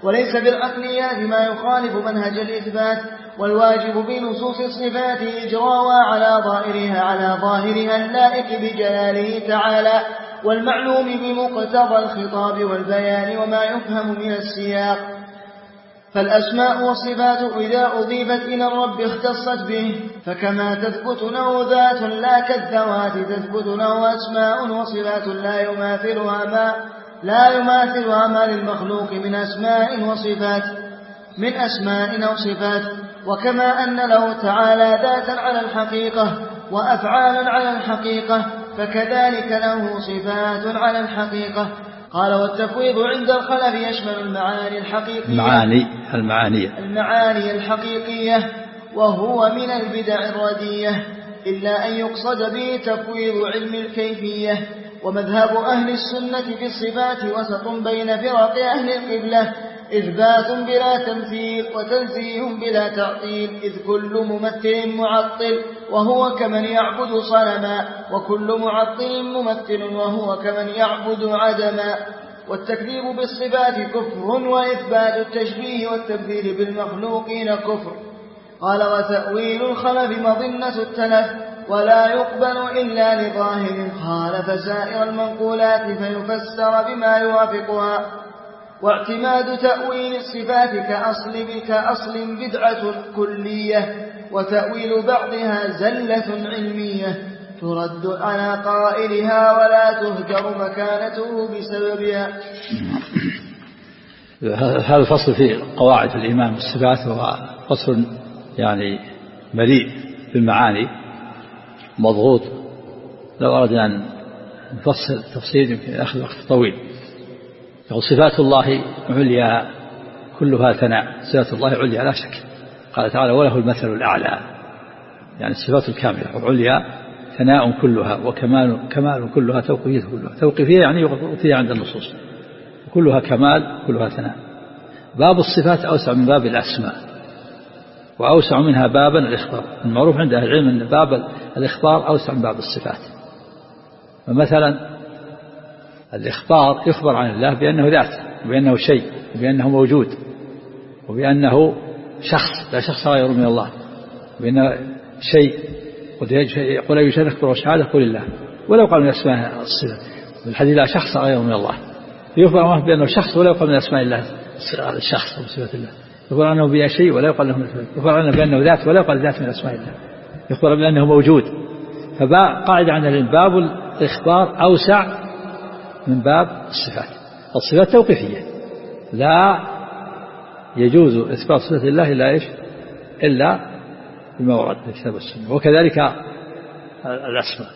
وليس بالعقليات ما يخالف منهج الإثبات والواجب بنصوص الصفات إجراءها على ظاهرها على ظاهرها اللائق بجلاله تعالى. والمعلوم بمقتضى الخطاب والبيان وما يفهم من السياق. فالأسماء والصفات إذا أضيفت إلى الرب اختصت به فكما تثبت له ذات لا كالذوات تثبت له أسماء وصفات لا يماثلها ما لا يماثلها ما للمخلوق من أسماء وصفات من أسماء أو صفات وكما أن له تعالى ذاتا على الحقيقة وأفعالا على الحقيقة فكذلك له صفات على الحقيقة. قال والتفويض عند الخلف يشمل المعاني الحقيقية. المعاني المعانية. المعاني الحقيقية وهو من البدع الردية إلا أن يقصد به تفويض علم الكيفية. ومذهب أهل السنة في الصفات وسط بين فرق أهل القبلة إثبات بلا تمثيل وتنزيه بلا تعطيل إذ كل ممثل معطل وهو كمن يعبد صنما وكل معطل ممثل وهو كمن يعبد عدما. والتكذيب بالصفات كفر وإثبات التشبيه والتمثيل بالمخلوقين كفر. قال وتأويل الخلف مظنة التلف ولا يقبل إلا لظاهر. خالف سائر المنقولات فيفسر بما يوافقها. واعتماد تأويل الصفات كأصل كأصل بدعة كلية وتأويل بعضها زلة علمية. ترد على قائلها ولا تهجر مكانته بسببها. هذا الفصل في قواعد الإيمان والصفات هو فصل يعني مليء بالمعاني مضغوط. لو أردنا أن نفصل تفصيل يمكن يأخذ وقت طويل. صفات الله عليا كلها ثناء. صفات الله عليا لا شك. قال تعالى وله المثل الأعلى. يعني الصفات الكاملة. والعليا ثناء كلها وكمال كمال كلها توقيفية كلها. توقيفية يعني يغطيها عند النصوص. كلها كمال كلها ثناء. باب الصفات أوسع من باب الأسماء وأوسع منها بابا الإخبار. المعروف عند أهل العلم أن باب الإخبار أوسع من باب الصفات. فمثلا الإخبار يخبر عن الله بأنه ذات وبأنه شيء وبأنه موجود وبأنه شخص لا شخص غير من الله وبأنه شيء قل أي شيء أكبر وشهادة قل الله ولو قال من أسماء الصفة الحديث لا شخص غير من الله. يخبر الله بأنه شخص ولا يقال من أسماء الله الشخص وصفة الله. يخبر عنه بأي شيء ولا يقال له يخبر عنه بأنه ذات ولا يقال ذات من أسماء الله. يخبر بأنه موجود. فقاعدة عن الباب الإخبار أوسع من باب الصفات. الصفات توقيفية. لا يجوز إثبات صفة الله إلا إيش؟ إلا بما ورد في الكتاب والسنة. وكذلك الأسماء.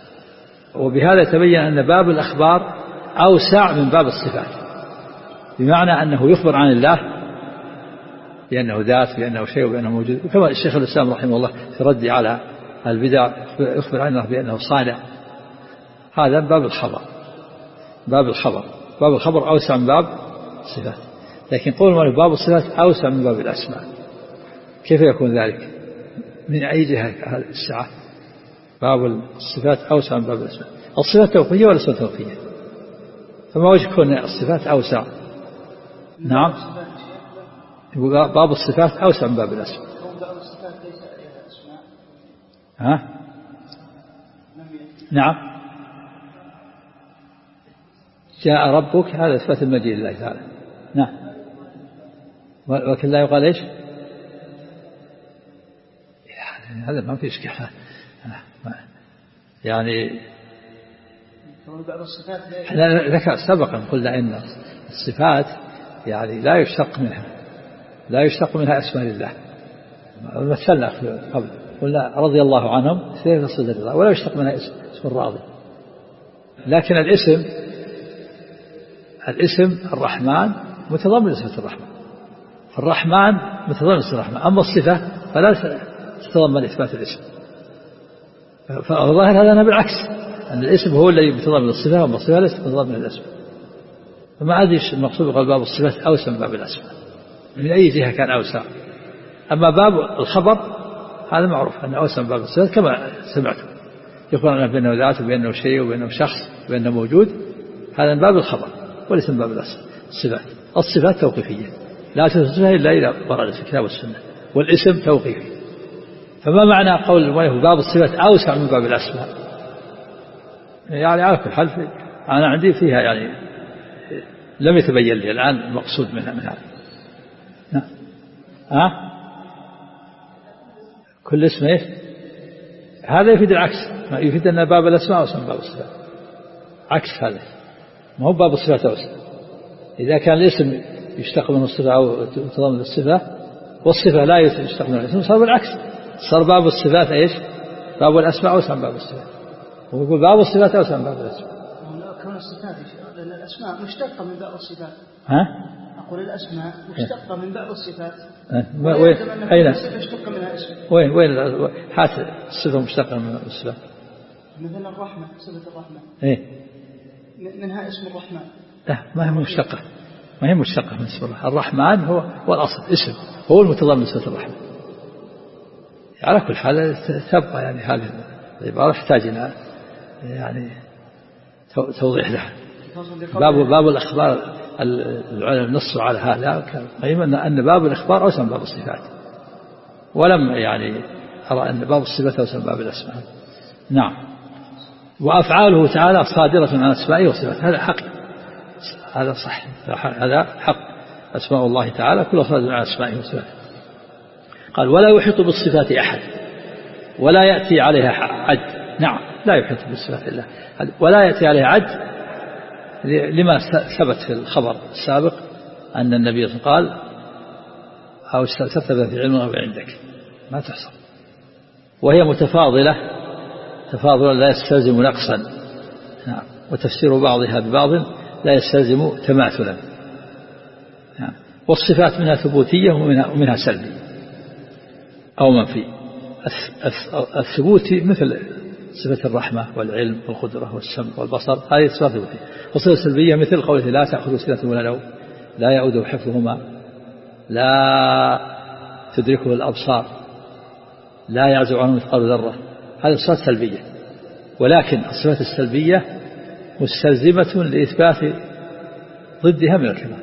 وبهذا يتبين أن باب الأخبار أوسع من باب الصفات. بمعنى أنه يخبر عن الله بأنه ذات بأنه شيء وبأنه موجود. كما الشيخ الإسلام رحمه الله في رد على البدع يخبر عن الله بأنه صانع. هذا باب الخبر. باب الخبر. باب الخبر أوسع من باب الصفات. لكن قول المؤلف باب الصفات أوسع من باب الأسماء. كيف يكون ذلك؟ من أي جهة السعة باب الصفات أوسع من باب الأسماء. الصفات توقيفية ولا صفات توقيفية؟ فما وجه كون الصفات أوسع؟ نعم. باب الصفات أوسع من باب الأسماء. ها؟ نعم. جاء ربك هذا إثبات المجيء لله تعالى. نعم. ولكن لا يقال إيش؟ يعني هذا ما في إشكال. يعني الصفات ذكر سبقا قلنا إن الصفات يعني لا يشتق منها لا يشتق منها أسماء لله. مثلنا قبل قلنا رضي الله عنهم سيف صدر الله ولا يشتق منها اسم اسم الراضي. لكن الاسم الاسم الرحمن متضمن صفة الرحمن. الرحمن متضمن صفة الرحمن. أما الصفة فلا تتضمن إثبات الاسم. فالظاهر هذا بالعكس أن الاسم هو الذي متضمن الصفة وأما الصفة ليست متضمن الاسم. فما أدري المقصود بقول باب الصفات أوسع من باب الأسماء. من أي جهة كان أوسع؟ أما باب الخبر هذا معروف أنه أوسع من باب الصفات كما سمعتم. يقول بأنه ذات وبأنه شيء وبأنه شخص وبأنه موجود. هذا من باب الخبر. وليس من باب الصفات. الصفات توقيفية. لا تثبتها إلا إذا ورد في الكتاب والسنة. والاسم توقيفي. فما معنى قول المؤلف باب الصفات أوسع من باب الأسماء؟ يعني على كل حال أنا عندي فيها يعني لم يتبين لي الآن المقصود منها من هذا نعم. ها؟ كل اسم إيش؟ هذا يفيد العكس. يفيد أن باب الأسماء أوسع من باب الصفات. عكس هذا. ما هو باب الصفات أوسع إذا كان الاسم يشتق منه الصفة أو تضمن الصفة والصفة لا يشتق منه الاسم صار بالعكس. صار باب الصفات إيش؟ باب الأسماء أوسع من باب الصفات. ويقول باب الصفات أوسع من باب الأسماء. كون الصفات لأن الأسماء مشتقة من باب الصفات. ها؟ أقول الأسماء مشتقة من باب الصفات. وين؟ أين؟ وين؟ وين؟ هات الصفة مشتقة من الصفات مثلا الرحمة صفة الرحمة. إيه. منها اسم الرحمن. لا ما هي مشتقة. ما هي مشتقة من اسم الله. الرحمن هو هو الأصل اسم. هو المتضمن صفة الرحمن. على كل حال تبقى يعني هذه العبارة تحتاج إلى يعني توضيح لها. باب باب الأخبار العلماء نصوا على هذا. قيما أن باب الإخبار أوسع باب الصفات. ولم يعني أرى أن باب الصفات أوسع باب الأسماء. نعم. وأفعاله تعالى صادرة عن أسمائه وصفاته. هذا حق. هذا صح. هذا حق. أسماء الله تعالى كلها صادرة عن أسمائه وصفاته. قال ولا يحيط بالصفات أحد. ولا يأتي عليها عد. نعم لا يحيط بالصفات الله ولا يأتي عليها عد لما ثبت في الخبر السابق أن النبي قال أو ثبت في علم الغيب عندك. ما تحصل. وهي متفاضلة تفاضلا لا يستلزم نقصا. نعم. وتفسير بعضها ببعض لا يستلزم تماثلا. نعم. والصفات منها ثبوتية ومنها, ومنها سلبية. أو منفي الثبوت مثل صفة الرحمة والعلم والقدرة والسمع والبصر هذه صفات ثبوتية. والصفة السلبية مثل قوله لا تأخذ سنة ولا نوم لا يعود حفظهما لا تدركه الأبصار لا يعزو عنه مثقال ذرة. هذه صفات سلبية ولكن الصفات السلبية مستلزمة لإثبات ضدها من الكمال.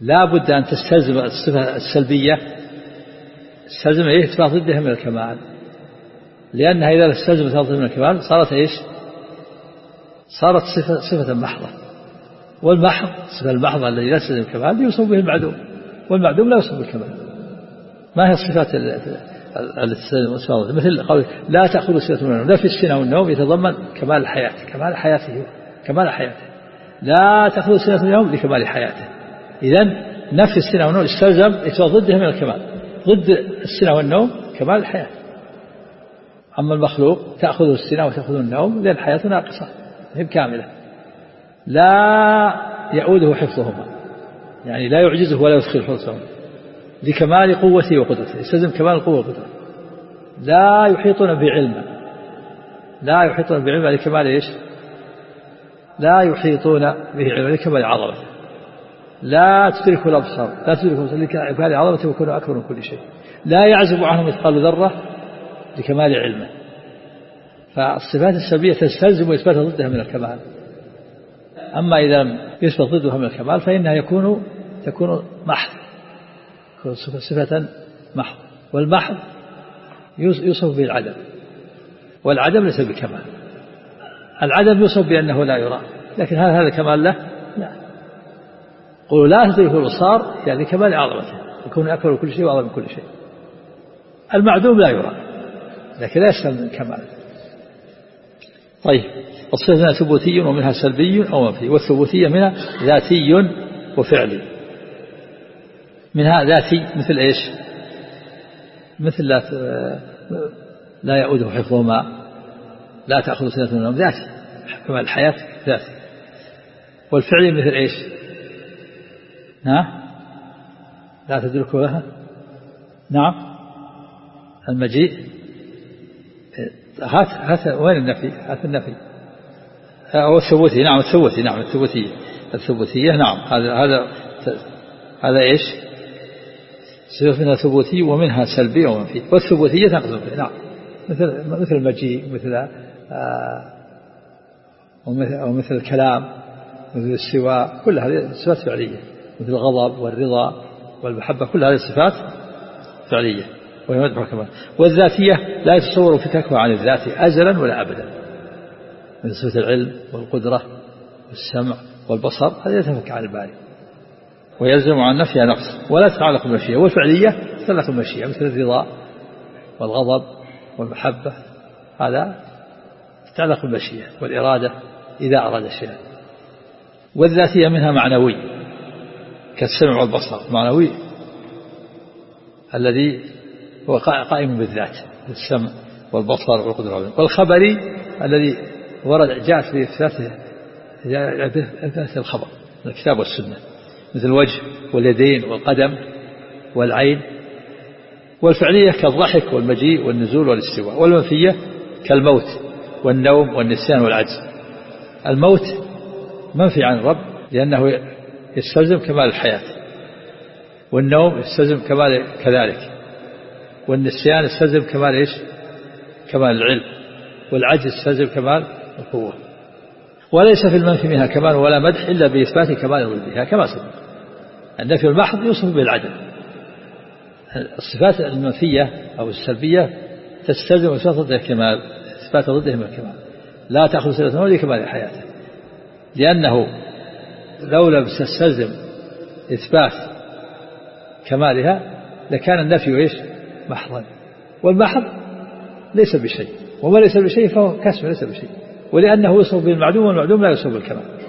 لا بد أن تستلزم الصفة السلبية تستلزم إيه؟ إثبات ضدها من الكمال. لأنها إذا استلزمت ضدها من الكمال صارت إيش؟ صارت صفة, صفة محضة. والمحض الصفة المحضة الذي لا تستلزم الكمال يوصف به المعدوم والمعدوم لا يوصف بالكمال. ما هي الصفات مثل قول لا تأخذ سنة من النوم. نفي السنة والنوم يتضمن كمال الحياة كمال حياته كمال حياته. لا تأخذ سنة من النوم لكمال حياته. إذا نفي السنة والنوم استلزم ضدها من الكمال. ضد السنة والنوم كمال الحياة. أما المخلوق تأخذه السنة وتأخذه النوم لأن حياته ناقصة هي كاملة لا يعوده حفظهما. يعني لا يعجزه ولا يدخل حفظهما. لكمال قوته وقدرته يستلزم كمال القوة والقدرة لا يحيطون بعلم لا يحيطون بعلم لكمال إيش؟ لا يحيطون به علما لكمال عظمته. لا تدركه الأبصار لا تدركه لكمال عظمته ويكون أكبر من كل شيء. لا يعزب عنه مثقال ذرة لكمال علمه. فالصفات السلبية تستلزم إثبات ضدها من الكمال. أما إذا لم يثبت ضدها من الكمال فإنها يكون تكون محض. صفة محض. والمحض يوصف به العدم والعدم ليس بكمال العدم يوصف بأنه لا يرى. لكن هل هذا كمال له؟ لا. قولوا لا تدركه الأبصار يعني كمال عظمته يكون أكبر كل شيء وأعظم كل شيء. المعدوم لا يرى. لكن لا يسلم من كمال طيب. الصفة ثبوتي ومنها سلبي أو منفي. والثبوتية منها ذاتي وفعلي. منها ذاتي مثل إيش؟ مثل لا لا يؤوده حفظهما لا تأخذ سنة من النوم ذاتي كما الحياة ذاتي والفعل مثل إيش؟ ها؟ لا تدركه لها نعم. المجيء؟ هات هات وين النفي؟ هات النفي. أو الثبوتي نعم الثبوتي نعم الثبوتية الثبوتية نعم. هذا هذا هذا إيش؟ صفة منها ثبوتي ومنها سلبي ومنفي والثبوتية تنقص نعم. مثل مثل المجيء مثل آه أو مثل الكلام مثل السواء كل هذه صفات فعلية. مثل الغضب والرضا والمحبة كل هذه صفات فعلية. وهي مدح كمان والذاتية لا يتصور فتكها عن الذات أزلا ولا أبدا. من صفة العلم والقدرة والسمع والبصر هذا يتفك عن الباري ويلزم عن نفيها نقص ولا تتعلق بالمشيئة. والفعلية تتعلق بالمشيئة مثل الرضا والغضب والمحبة. هذا تتعلق بالمشيئة والإرادة إذا أراد شيئا. والذاتية منها معنوي كالسمع والبصر. معنوي. الذي هو قائم بالذات السمع والبصر والقدرة والخبري الذي ورد جاءت في إثبات الخبر الكتاب والسنة. مثل الوجه واليدين والقدم والعين والفعلية كالضحك والمجيء والنزول والاستواء والمنفية كالموت والنوم والنسيان والعجز. الموت منفي عن الرب لأنه يستلزم كمال الحياة. والنوم يستلزم كمال كذلك. والنسيان يستلزم كمال إيش؟ كمال العلم. والعجز يستلزم كمال القوة. وليس في المنفي منها كمال ولا مدح إلا بإثبات كمال ضدها كما سبق. النفي المحض يوصف بالعدم. الصفات المنفية أو السلبية تستلزم إثبات ضد الكمال إثبات ضده من الكمال. لا تأخذ سنة لكمال حياته لأنه لو لم تستلزم إثبات كمالها لكان النفي إيش؟ محضا. والمحض ليس بشيء. وما ليس بشيء فهو كسب ليس بشيء. ولأنه يوصف بالمعدوم والمعدوم لا يوصف بالكمال.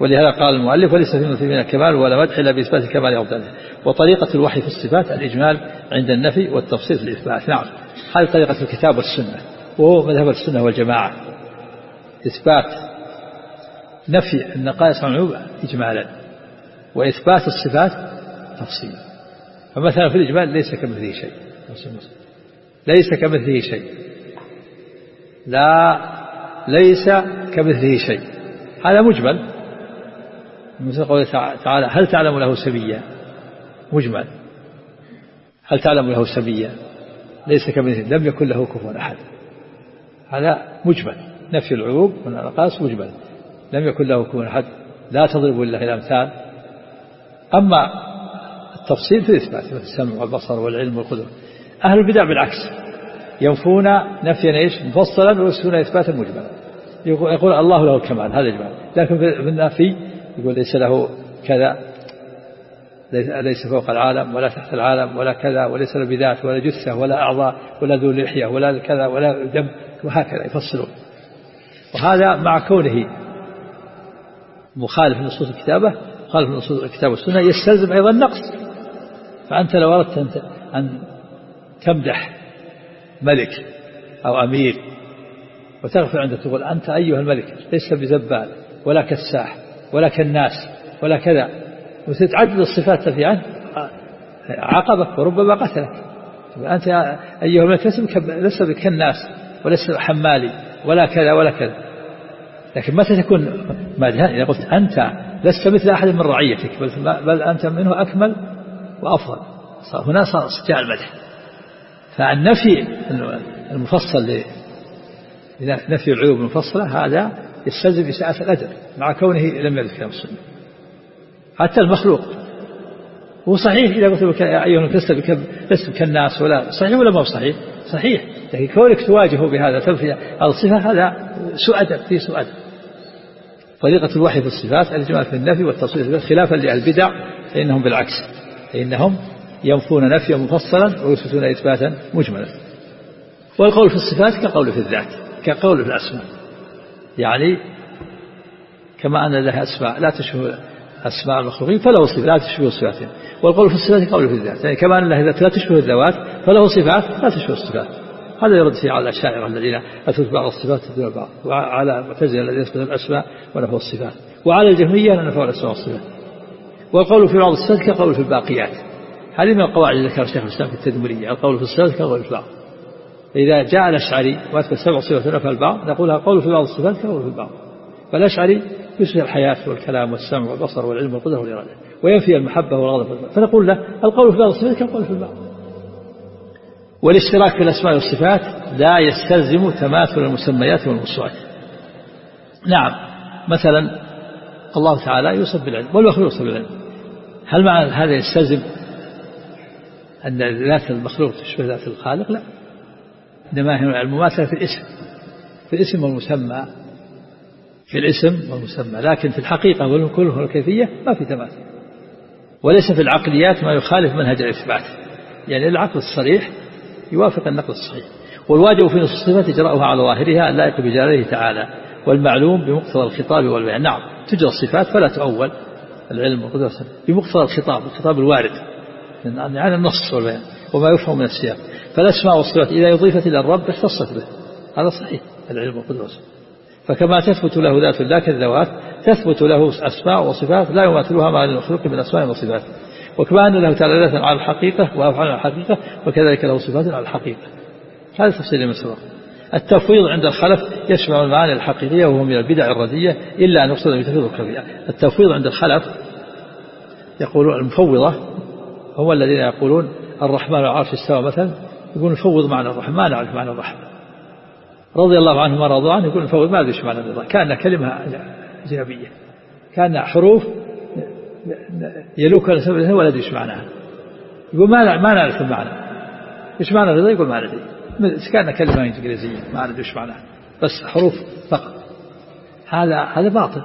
ولهذا قال المؤلف وليس في المثل الكمال ولا مدح إلا بإثبات كمال أفضله وطريقة الوحي في الصفات الإجمال عند النفي والتفصيل في الإثبات. نعم. هذه طريقة الكتاب والسنة وهو مذهب السنة والجماعة. إثبات نفي النقائص عن العيوب إجمالا وإثبات الصفات تفصيلا. فمثلا في الإجمال ليس كمثله شيء. ليس كمثله شيء. لا ليس كمثله شيء. هذا مجمل. مثل قوله تعالى هل تعلم له سبيا؟ مجمل. هل تعلم له سبيا؟ ليس كمثله لم يكن له كفوا أحد. هذا مجمل. نفي العيوب والنقائص مجمل. لم يكن له كفوا أحد. لا تضربوا لله الأمثال. أما التفصيل في الإثبات السمع والبصر والعلم والقدرة. أهل البدع بالعكس. ينفون نفيا إيش؟ مفصلا ويثبتون إثباتا مجملا. يقول الله له الكمال هذا اجمال لكن في النفي يقول ليس له كذا ليس فوق العالم ولا تحت العالم ولا كذا وليس له بذات ولا جثة ولا أعضاء ولا ذو لحية ولا كذا ولا دم وهكذا يفصلون. وهذا مع كونه مخالف لنصوص الكتابة مخالف لنصوص الكتاب والسنة يستلزم أيضا نقص فأنت لو أردت أن تمدح ملك أو أمير وتغفر عنده تقول أنت أيها الملك ليس بزبال ولا كساح. ولا كالناس ولا كذا. وتتعدد الصفات تفي عنه عاقبك وربما قتلك. أنت أيها الملك لست كالناس ولست حمالي ولا كذا ولا كذا. لكن متى تكون إذا قلت أنت لست مثل أحد من رعيتك بل, بل أنت منه أكمل وأفضل. هنا صار جاء المدح. فالنفي المفصل نفي العيوب المفصلة هذا يستلزم إساءة الأدب مع كونه لم يرد كلام السنة. حتى المخلوق. هو صحيح إذا قلت يا أيها الناس لست كالناس ولا صحيح ولا ما هو صحيح؟ صحيح. لكن كونك تواجهه بهذا تنفي الصفة هذا سوء أدب في سوء أدب. طريقة الوحي في الصفات الإجمال في النفي والتصوير خلافا للبدع فإنهم بالعكس. فإنهم ينفون نفيا مفصلا ويثبتون إثباتا مجملا. والقول في الصفات كقول في الذات كقول في الأسماء. يعني كما أن لها أسماء لا تشبه أسماء المخلوقين فله صفات لا تشبه صفاتهم والقول في الصفات كقول في الذات يعني كما أن لها لا تشبه الذوات فله صفات لا تشبه الصفات. هذا يرد فيه على الأشاعرة الذين أثبتوا بعض الصفات دون بعض وعلى المعتزلة الذين يثبتون الأسماء ونفوا الصفات. وعلى الجهمية نفوا الأسماء والصفات والقول في بعض الصفات كقول في الباقيات. هذه من القواعد التي ذكرها شيخ الإسلام في التدمرية القول في الصفات كقول في البعض فإذا جاء الأشعري وأثبت سبع صفات ونفى البعض نقول القول في بعض الصفات كقول في البعض. فالأشعري يثبت الحياة والكلام والسمع والبصر والعلم والقدرة والإرادة وينفي المحبة والغضب فنقول له القول في بعض الصفات كقول في البعض. والاشتراك في الأسماء والصفات لا يستلزم تماثل المسميات والموصوفات نعم مثلا الله تعالى يوصف بالعلم والمخلوق يوصف بالعلم. هل معنى هذا يستلزم أن ذات المخلوق تشبه ذات الخالق؟ لا. إنما هي المماثلة في الاسم. في الاسم والمسمى. في الاسم والمسمى. لكن في الحقيقة والكل والكيفية ما في تماثل. وليس في العقليات ما يخالف منهج الإثبات. يعني العقل الصريح يوافق النقل الصحيح. والواجب في نصوص الصفات إجراؤها على ظاهرها اللائق بجلاله تعالى. والمعلوم بمقتضى الخطاب والبيان نعم تجرى الصفات فلا تؤول العلم والقدرة بمقتضى الخطاب الخطاب الوارد. يعني النص والبيان. وما يفهم من السياق. فالأسماء والصفات إذا أضيفت إلى الرب اختصت به. هذا صحيح العلم والقدرة فكما تثبت له ذات لا كالذوات تثبت له أسماء وصفات لا يماثلها مع المخلوق من أسماء وصفات. وكما أن له تعالى ذات على الحقيقة وأفعال على الحقيقة وكذلك له صفات على الحقيقة. هذا تفصيل من التفويض عند الخلف يشمع المعاني الحقيقية وهو من البدع الردية إلا أن يقصد بتفويض الخلفية التفويض عند الخلف يقولون المفوضة هم الذين يقولون الرحمن العرش استوى مثلا يقول نفوض معنى الرحمن ما نعرف معنى الرحمن. رضي الله عنه ما رضوا عنه يقول نفوض ما ندري معنى الرضا كان كلمة أجنبية كان حروف يلوك ولا ندري إيش معناها. يقول ما ما نعرف المعنى. إيش معنى الرضا؟ يقول ما ندري. كان كلمة إنجليزية ما ندري إيش معناها. بس حروف فقط. هذا هذا باطل.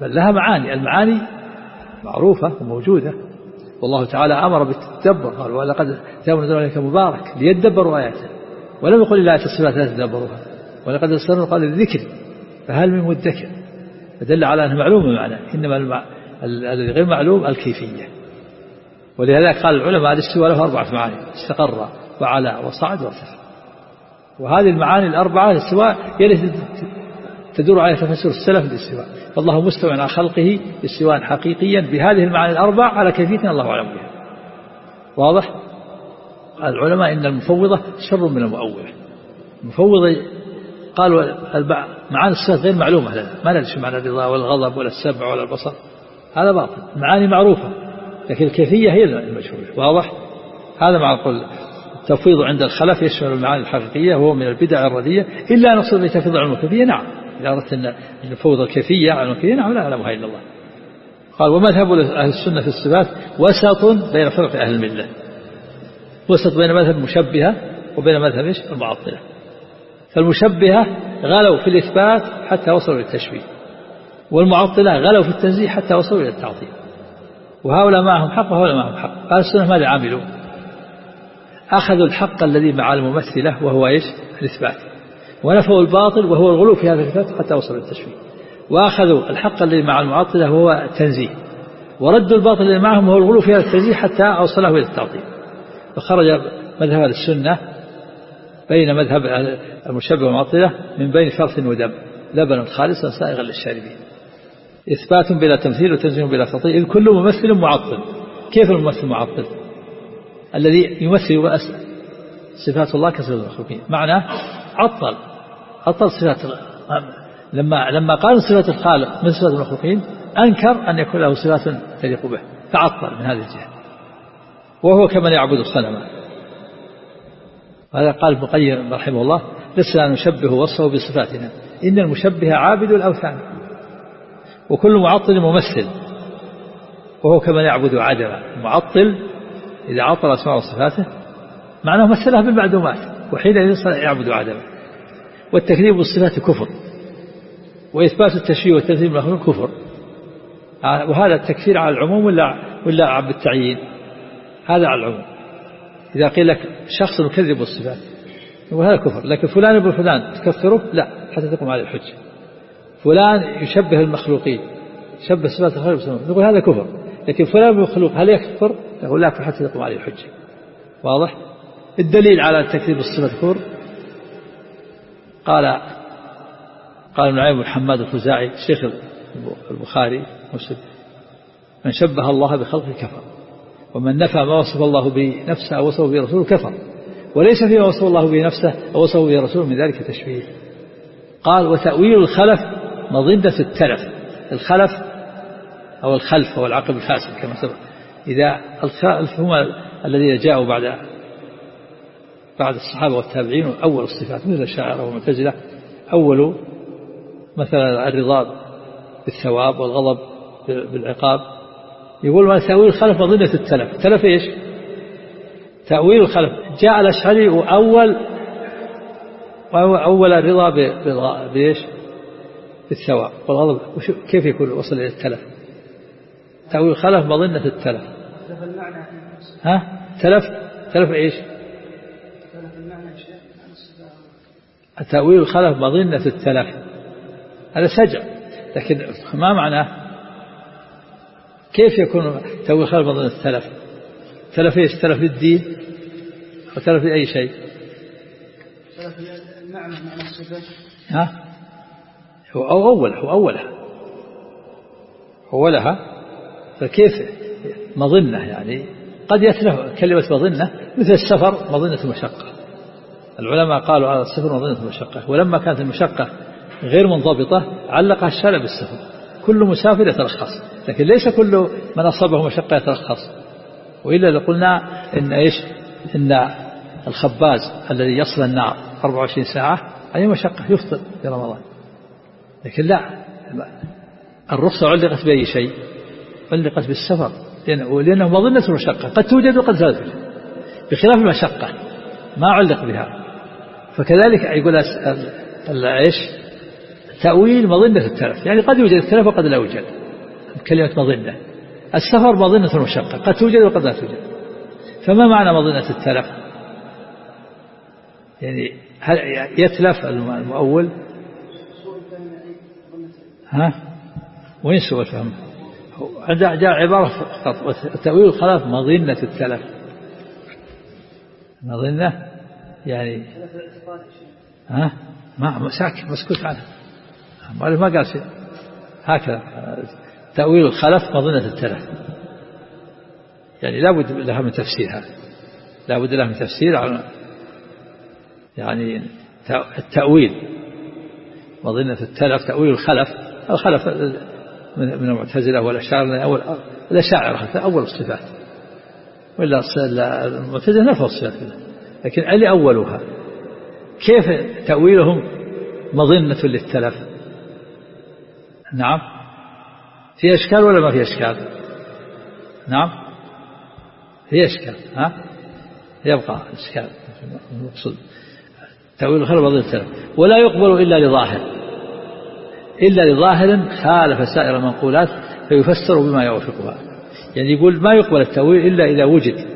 بل لها معاني. المعاني معروفة وموجودة. والله تعالى أمر بالتدبر قال ولقد كتاب نزل عليك مبارك ليدبروا آياته. ولم يقل الله الصفات لا تدبروها. ولقد أرسلنا قال الذكر فهل من مدكر فدل على أنه معلوم معنى إنما الذي غير معلوم الكيفية. ولذلك قال العلماء الاستواء له أربعة معاني استقر وعلى وصعد وارتفع. وهذه المعاني الأربعة الاستواء هي تدور على تفسير السلف الاستواء فالله مستوى على خلقه استواء حقيقيا بهذه المعاني الأربع على كيفية الله أعلم بها. واضح؟ العلماء إن المفوضة شر من المؤولة. المفوضة قالوا معاني الصفات غير معلومة. لنا ما ندري معنى الرضا والغضب ولا السبع ولا البصر. هذا باطل. معاني معروفة لكن الكيفية هي المجهولة واضح؟ هذا مع القول التفويض عند الخلف يشمل المعاني الحقيقية وهو من البدع الردية. إلا نقصد بتفويض على الكيفية نعم. إذا أردت أن نفوض الكيفية على الكيفية نعم لا يعلمها إلا الله. قال ومذهب أهل السنة في الصفات وسط بين فرق أهل الملة. وسط بين مذهب المشبهة وبين مذهب إيش؟ المعطلة. فالمشبهة غلوا في الإثبات حتى وصلوا للتشبيه والمعطلة غلوا في التنزيه حتى وصلوا إلى التعطيل. وهؤلاء معهم حق وهؤلاء معهم حق. قال السنة ماذا عملوا؟ أخذوا الحق الذي مع الممثلة وهو إيش؟ الإثبات. ونفوا الباطل وهو الغلو في هذا الإثبات حتى وصلوا للتشبيه وأخذوا الحق الذي مع المعطلة وهو التنزيه. وردوا الباطل الذي معهم وهو الغلو في هذا التنزيه حتى أوصله إلى التعطيل. فخرج مذهب السنة بين مذهب المشبه والمعطلة من بين فرث ودم. لبنا خالصا سائغا للشاربين. إثبات بلا تمثيل وتنزيه بلا تطيع. إذ كل ممثل معطل. كيف الممثل معطل؟ الذي يمثل صفات الله كصفات المخلوقين. معناه عطل. عطل صفات لما لما قال صفات الخالق من صفات المخلوقين أنكر أن يكون له صفات تليق به تعطل من هذه الجهة. وهو كمن يعبد صنما هذا قال ابن القيم رحمه الله لسنا نشبه وصفه بصفاتنا. إن المشبه عابد الأوثان. وكل معطل ممثل. وهو كمن يعبد عدما المعطل إذا عطل أسماء وصفاته معناه مثلها بالمعدومات. وحينئذ يعبد عدما والتكذيب بالصفات كفر وإثبات التشبيه والتكذيب بالمخلوق كفر. وهذا التكفير على العموم ولا ولا بالتعيين؟ هذا على العموم. إذا قيل لك شخص يكذب الصفات وهذا كفر لكن فلان ابن فلان تكفره؟ لا حتى تقوم عليه الحجة. فلان يشبه المخلوقين يشبه صفات الخلق نقول هذا كفر لكن فلان المخلوق هل يكفر؟ نقول لا حتى تقوم عليه الحجة. واضح؟ الدليل على تكذيب الصفات كفر قال قال ابن عيم محمد الخزاعي شيخ البخاري مسلم من شبه الله بخلقه كفر ومن نفى ما وصف الله به نفسه أو وصفه به رسوله كفر وليس فيما وصف الله به نفسه أو وصفه به رسوله من ذلك تشبيه. قال وتأويل الخلف مظنة التلف الخلف أو الخلف أو العقب الفاسد كما سبق. إذا الخلف هم الذين جاءوا بعد بعد الصحابة والتابعين أول الصفات مثل الشاعر والمعتزلة أول مثلا الرضا بالثواب والغضب بالعقاب. يقول ما تأويل الخلف مظنة التلف. التلف إيش؟ تأويل الخلف. جاء الأشعري وأول أول الرضا بإيش؟ بالثواب والغضب. كيف يكون وصل إلى التلف؟ تأويل الخلف مظنة التلف. ها؟ تلف تلف إيش؟ تأويل الخلف مظنة التلف. هذا سجع لكن ما معناه؟ كيف يكون تأويل الخلف مظنة التلف؟ تلف إيش؟ تلف الدين وتلف أي شيء؟ تلف المعنى معنى الصفة. ها؟ هو أو أول هو أولها أولها فكيف مظنة يعني؟ قد يتلف كلمة مظنة مثل السفر مظنة المشقة العلماء قالوا على السفر مظنة المشقة ولما كانت المشقة غير منضبطة علقها الشارع بالسفر كل مسافر يترخص لكن ليس كل من أصابه مشقة يترخص وإلا لقلنا إن إيش؟ إن الخباز الذي يصل النار 24 ساعة أي مشقة؟ يفطر في رمضان. لكن لا الرخصة علقت بأي شيء؟ علقت بالسفر لأنه مظنة المشقة قد توجد وقد توجد بخلاف المشقة ما علق بها. فكذلك يقول إيش تأويل مظنة التلف. يعني قد يوجد التلف وقد لا يوجد. كلمة مظنة. السفر مظنة المشقة قد توجد وقد لا توجد. فما معنى مظنة التلف؟ يعني هل يتلف المؤول؟ ها؟ وين سوء الفهم؟ جاء جاء عبارة فقط. تأويل الخلاف مظنة التلف. مظنة؟ يعني ها؟ ما ساكت مسكوت عنه. ما قال شيء. هكذا. تأويل الخلف مظنة التلف. يعني لا بد لها من تفسير هذا لا بد لها من تفسير على يعني التأويل. مظنة التلف تأويل الخلف. الخلف من المعتزلة والأشاعرة أول الأشاعرة أول الصفات. ولا المعتزلة نفوا الصفات. لكن اللي أولها؟ كيف تأويلهم مظنة للتلف نعم. في أشكال ولا ما في أشكال؟ نعم. في أشكال ها؟ يبقى أشكال. المقصود تأويل الخلق وضد السلف ولا يقبل إلا لظاهر. إلا لظاهر خالف سائر المنقولات فيفسر بما يوافقها. يعني يقول ما يقبل التأويل إلا إذا وجد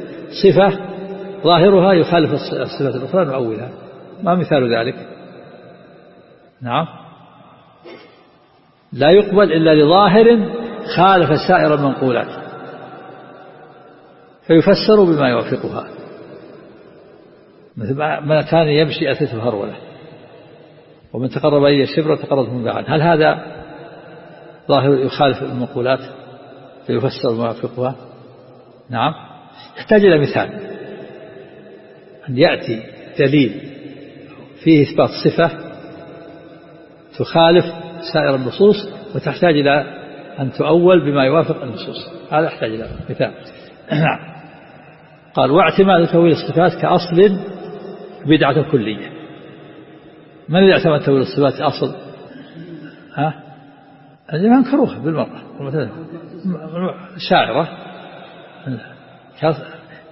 صفة ظاهرها يخالف الصفة الأخرى نؤولها. ما مثال ذلك؟ نعم. لا يقبل إلا لظاهر خالف سائر المنقولات. فيفسر بما يوافقها. مثل ما كان يمشي أثث هرولة ومن تقرب إلي شبرا تقرب من بعد. هل هذا ظاهر يخالف المنقولات؟ فيفسر بما يوافقها. نعم. يحتاج إلى مثال. أن يأتي دليل فيه إثبات صفة تخالف سائر النصوص وتحتاج إلى أن تؤول بما يوافق النصوص. هذا يحتاج إلى مثال. نعم. قال واعتماد تأويل الصفات كأصل بدعة كلية. من اللي اعتمد تأويل الصفات كأصل؟ ها؟ الذين أنكروها بالمرة شاعرة.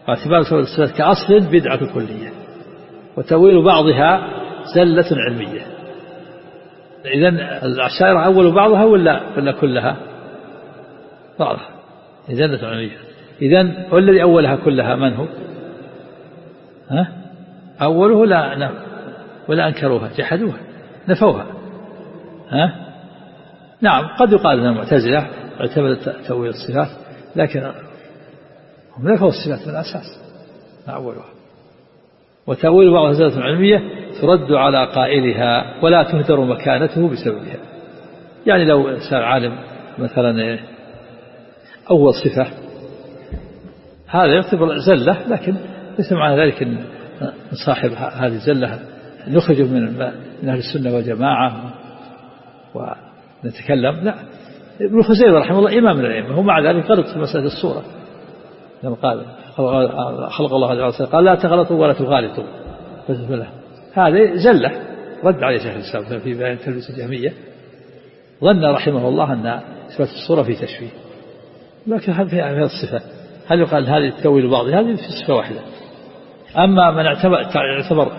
واعتبار تأويل الصفات كأصل بدعة كلية وتأويل بعضها زلة علمية إذا الأشاعرة أولوا بعضها ولا ولا كلها؟ بعضها زلة علمية إذا والذي أولها كلها من هو؟ ها؟ أوله لا ولا أنكروها جحدوها نفوها ها؟ نعم قد يقال أن المعتزلة اعتمدت تأويل الصفات لكن هم نفوا الصفات من الأساس ما أولها وتأويل بعض الزلة العلمية ترد على قائلها ولا تهدر مكانته بسببها. يعني لو سأل عالم مثلا أول صفة هذا يعتبر زلة لكن ليس معنى ذلك أن صاحب هذه الزلة نخرجه من من أهل السنة والجماعة ونتكلم. لا ابن خزيمة رحمه الله إمام الأئمة هو مع ذلك غلط في مسألة الصورة. لما قال خلق الله هذا العصر قال لا تغلطوا ولا تغالطوا. هذه زلة رد عليه شيخ الإسلام في بيان تلبيس الجهمية. ظن رحمه الله أن إثبات الصورة في تشبيه لكن هل في الصفة؟ هل يقال هذه تأويل بعض؟ هذه في صفة واحدة. أما من اعتبر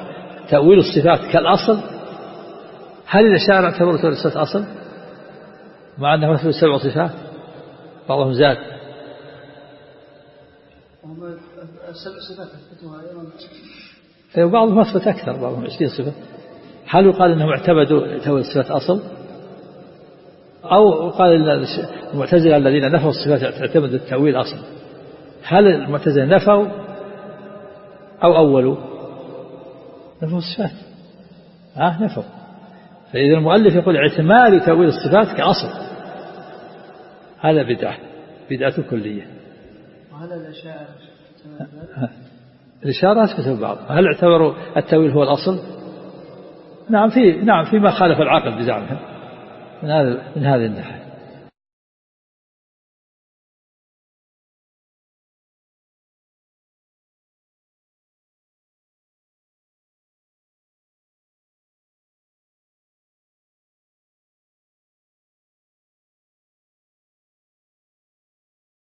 تأويل الصفات كالأصل هل الأشاعرة اعتبروا تأويل الصفات أصل؟ مع أنه مثل سبع صفات بعضهم زاد. صفات أيضا. وبعضهم أثبت أكثر بعضهم عشرين صفة. هل يقال أنهم اعتمدوا تأويل الصفات أصل؟ أو قال المعتزلة الذين نفوا الصفات اعتمدوا التأويل أصل؟ هل المعتزلة نفوا أو أولوا؟ نفوا الصفات. آه نفوا. فإذا المؤلف يقول اعتماد تأويل الصفات كأصل. هذا بدعة بدعة كلية. وهل الأشاعرة الإشارة أثبتوا بعض هل اعتبروا التأويل هو الأصل؟ نعم في نعم فيما خالف العقل بزعمهم. من هذا من هذه الناحية.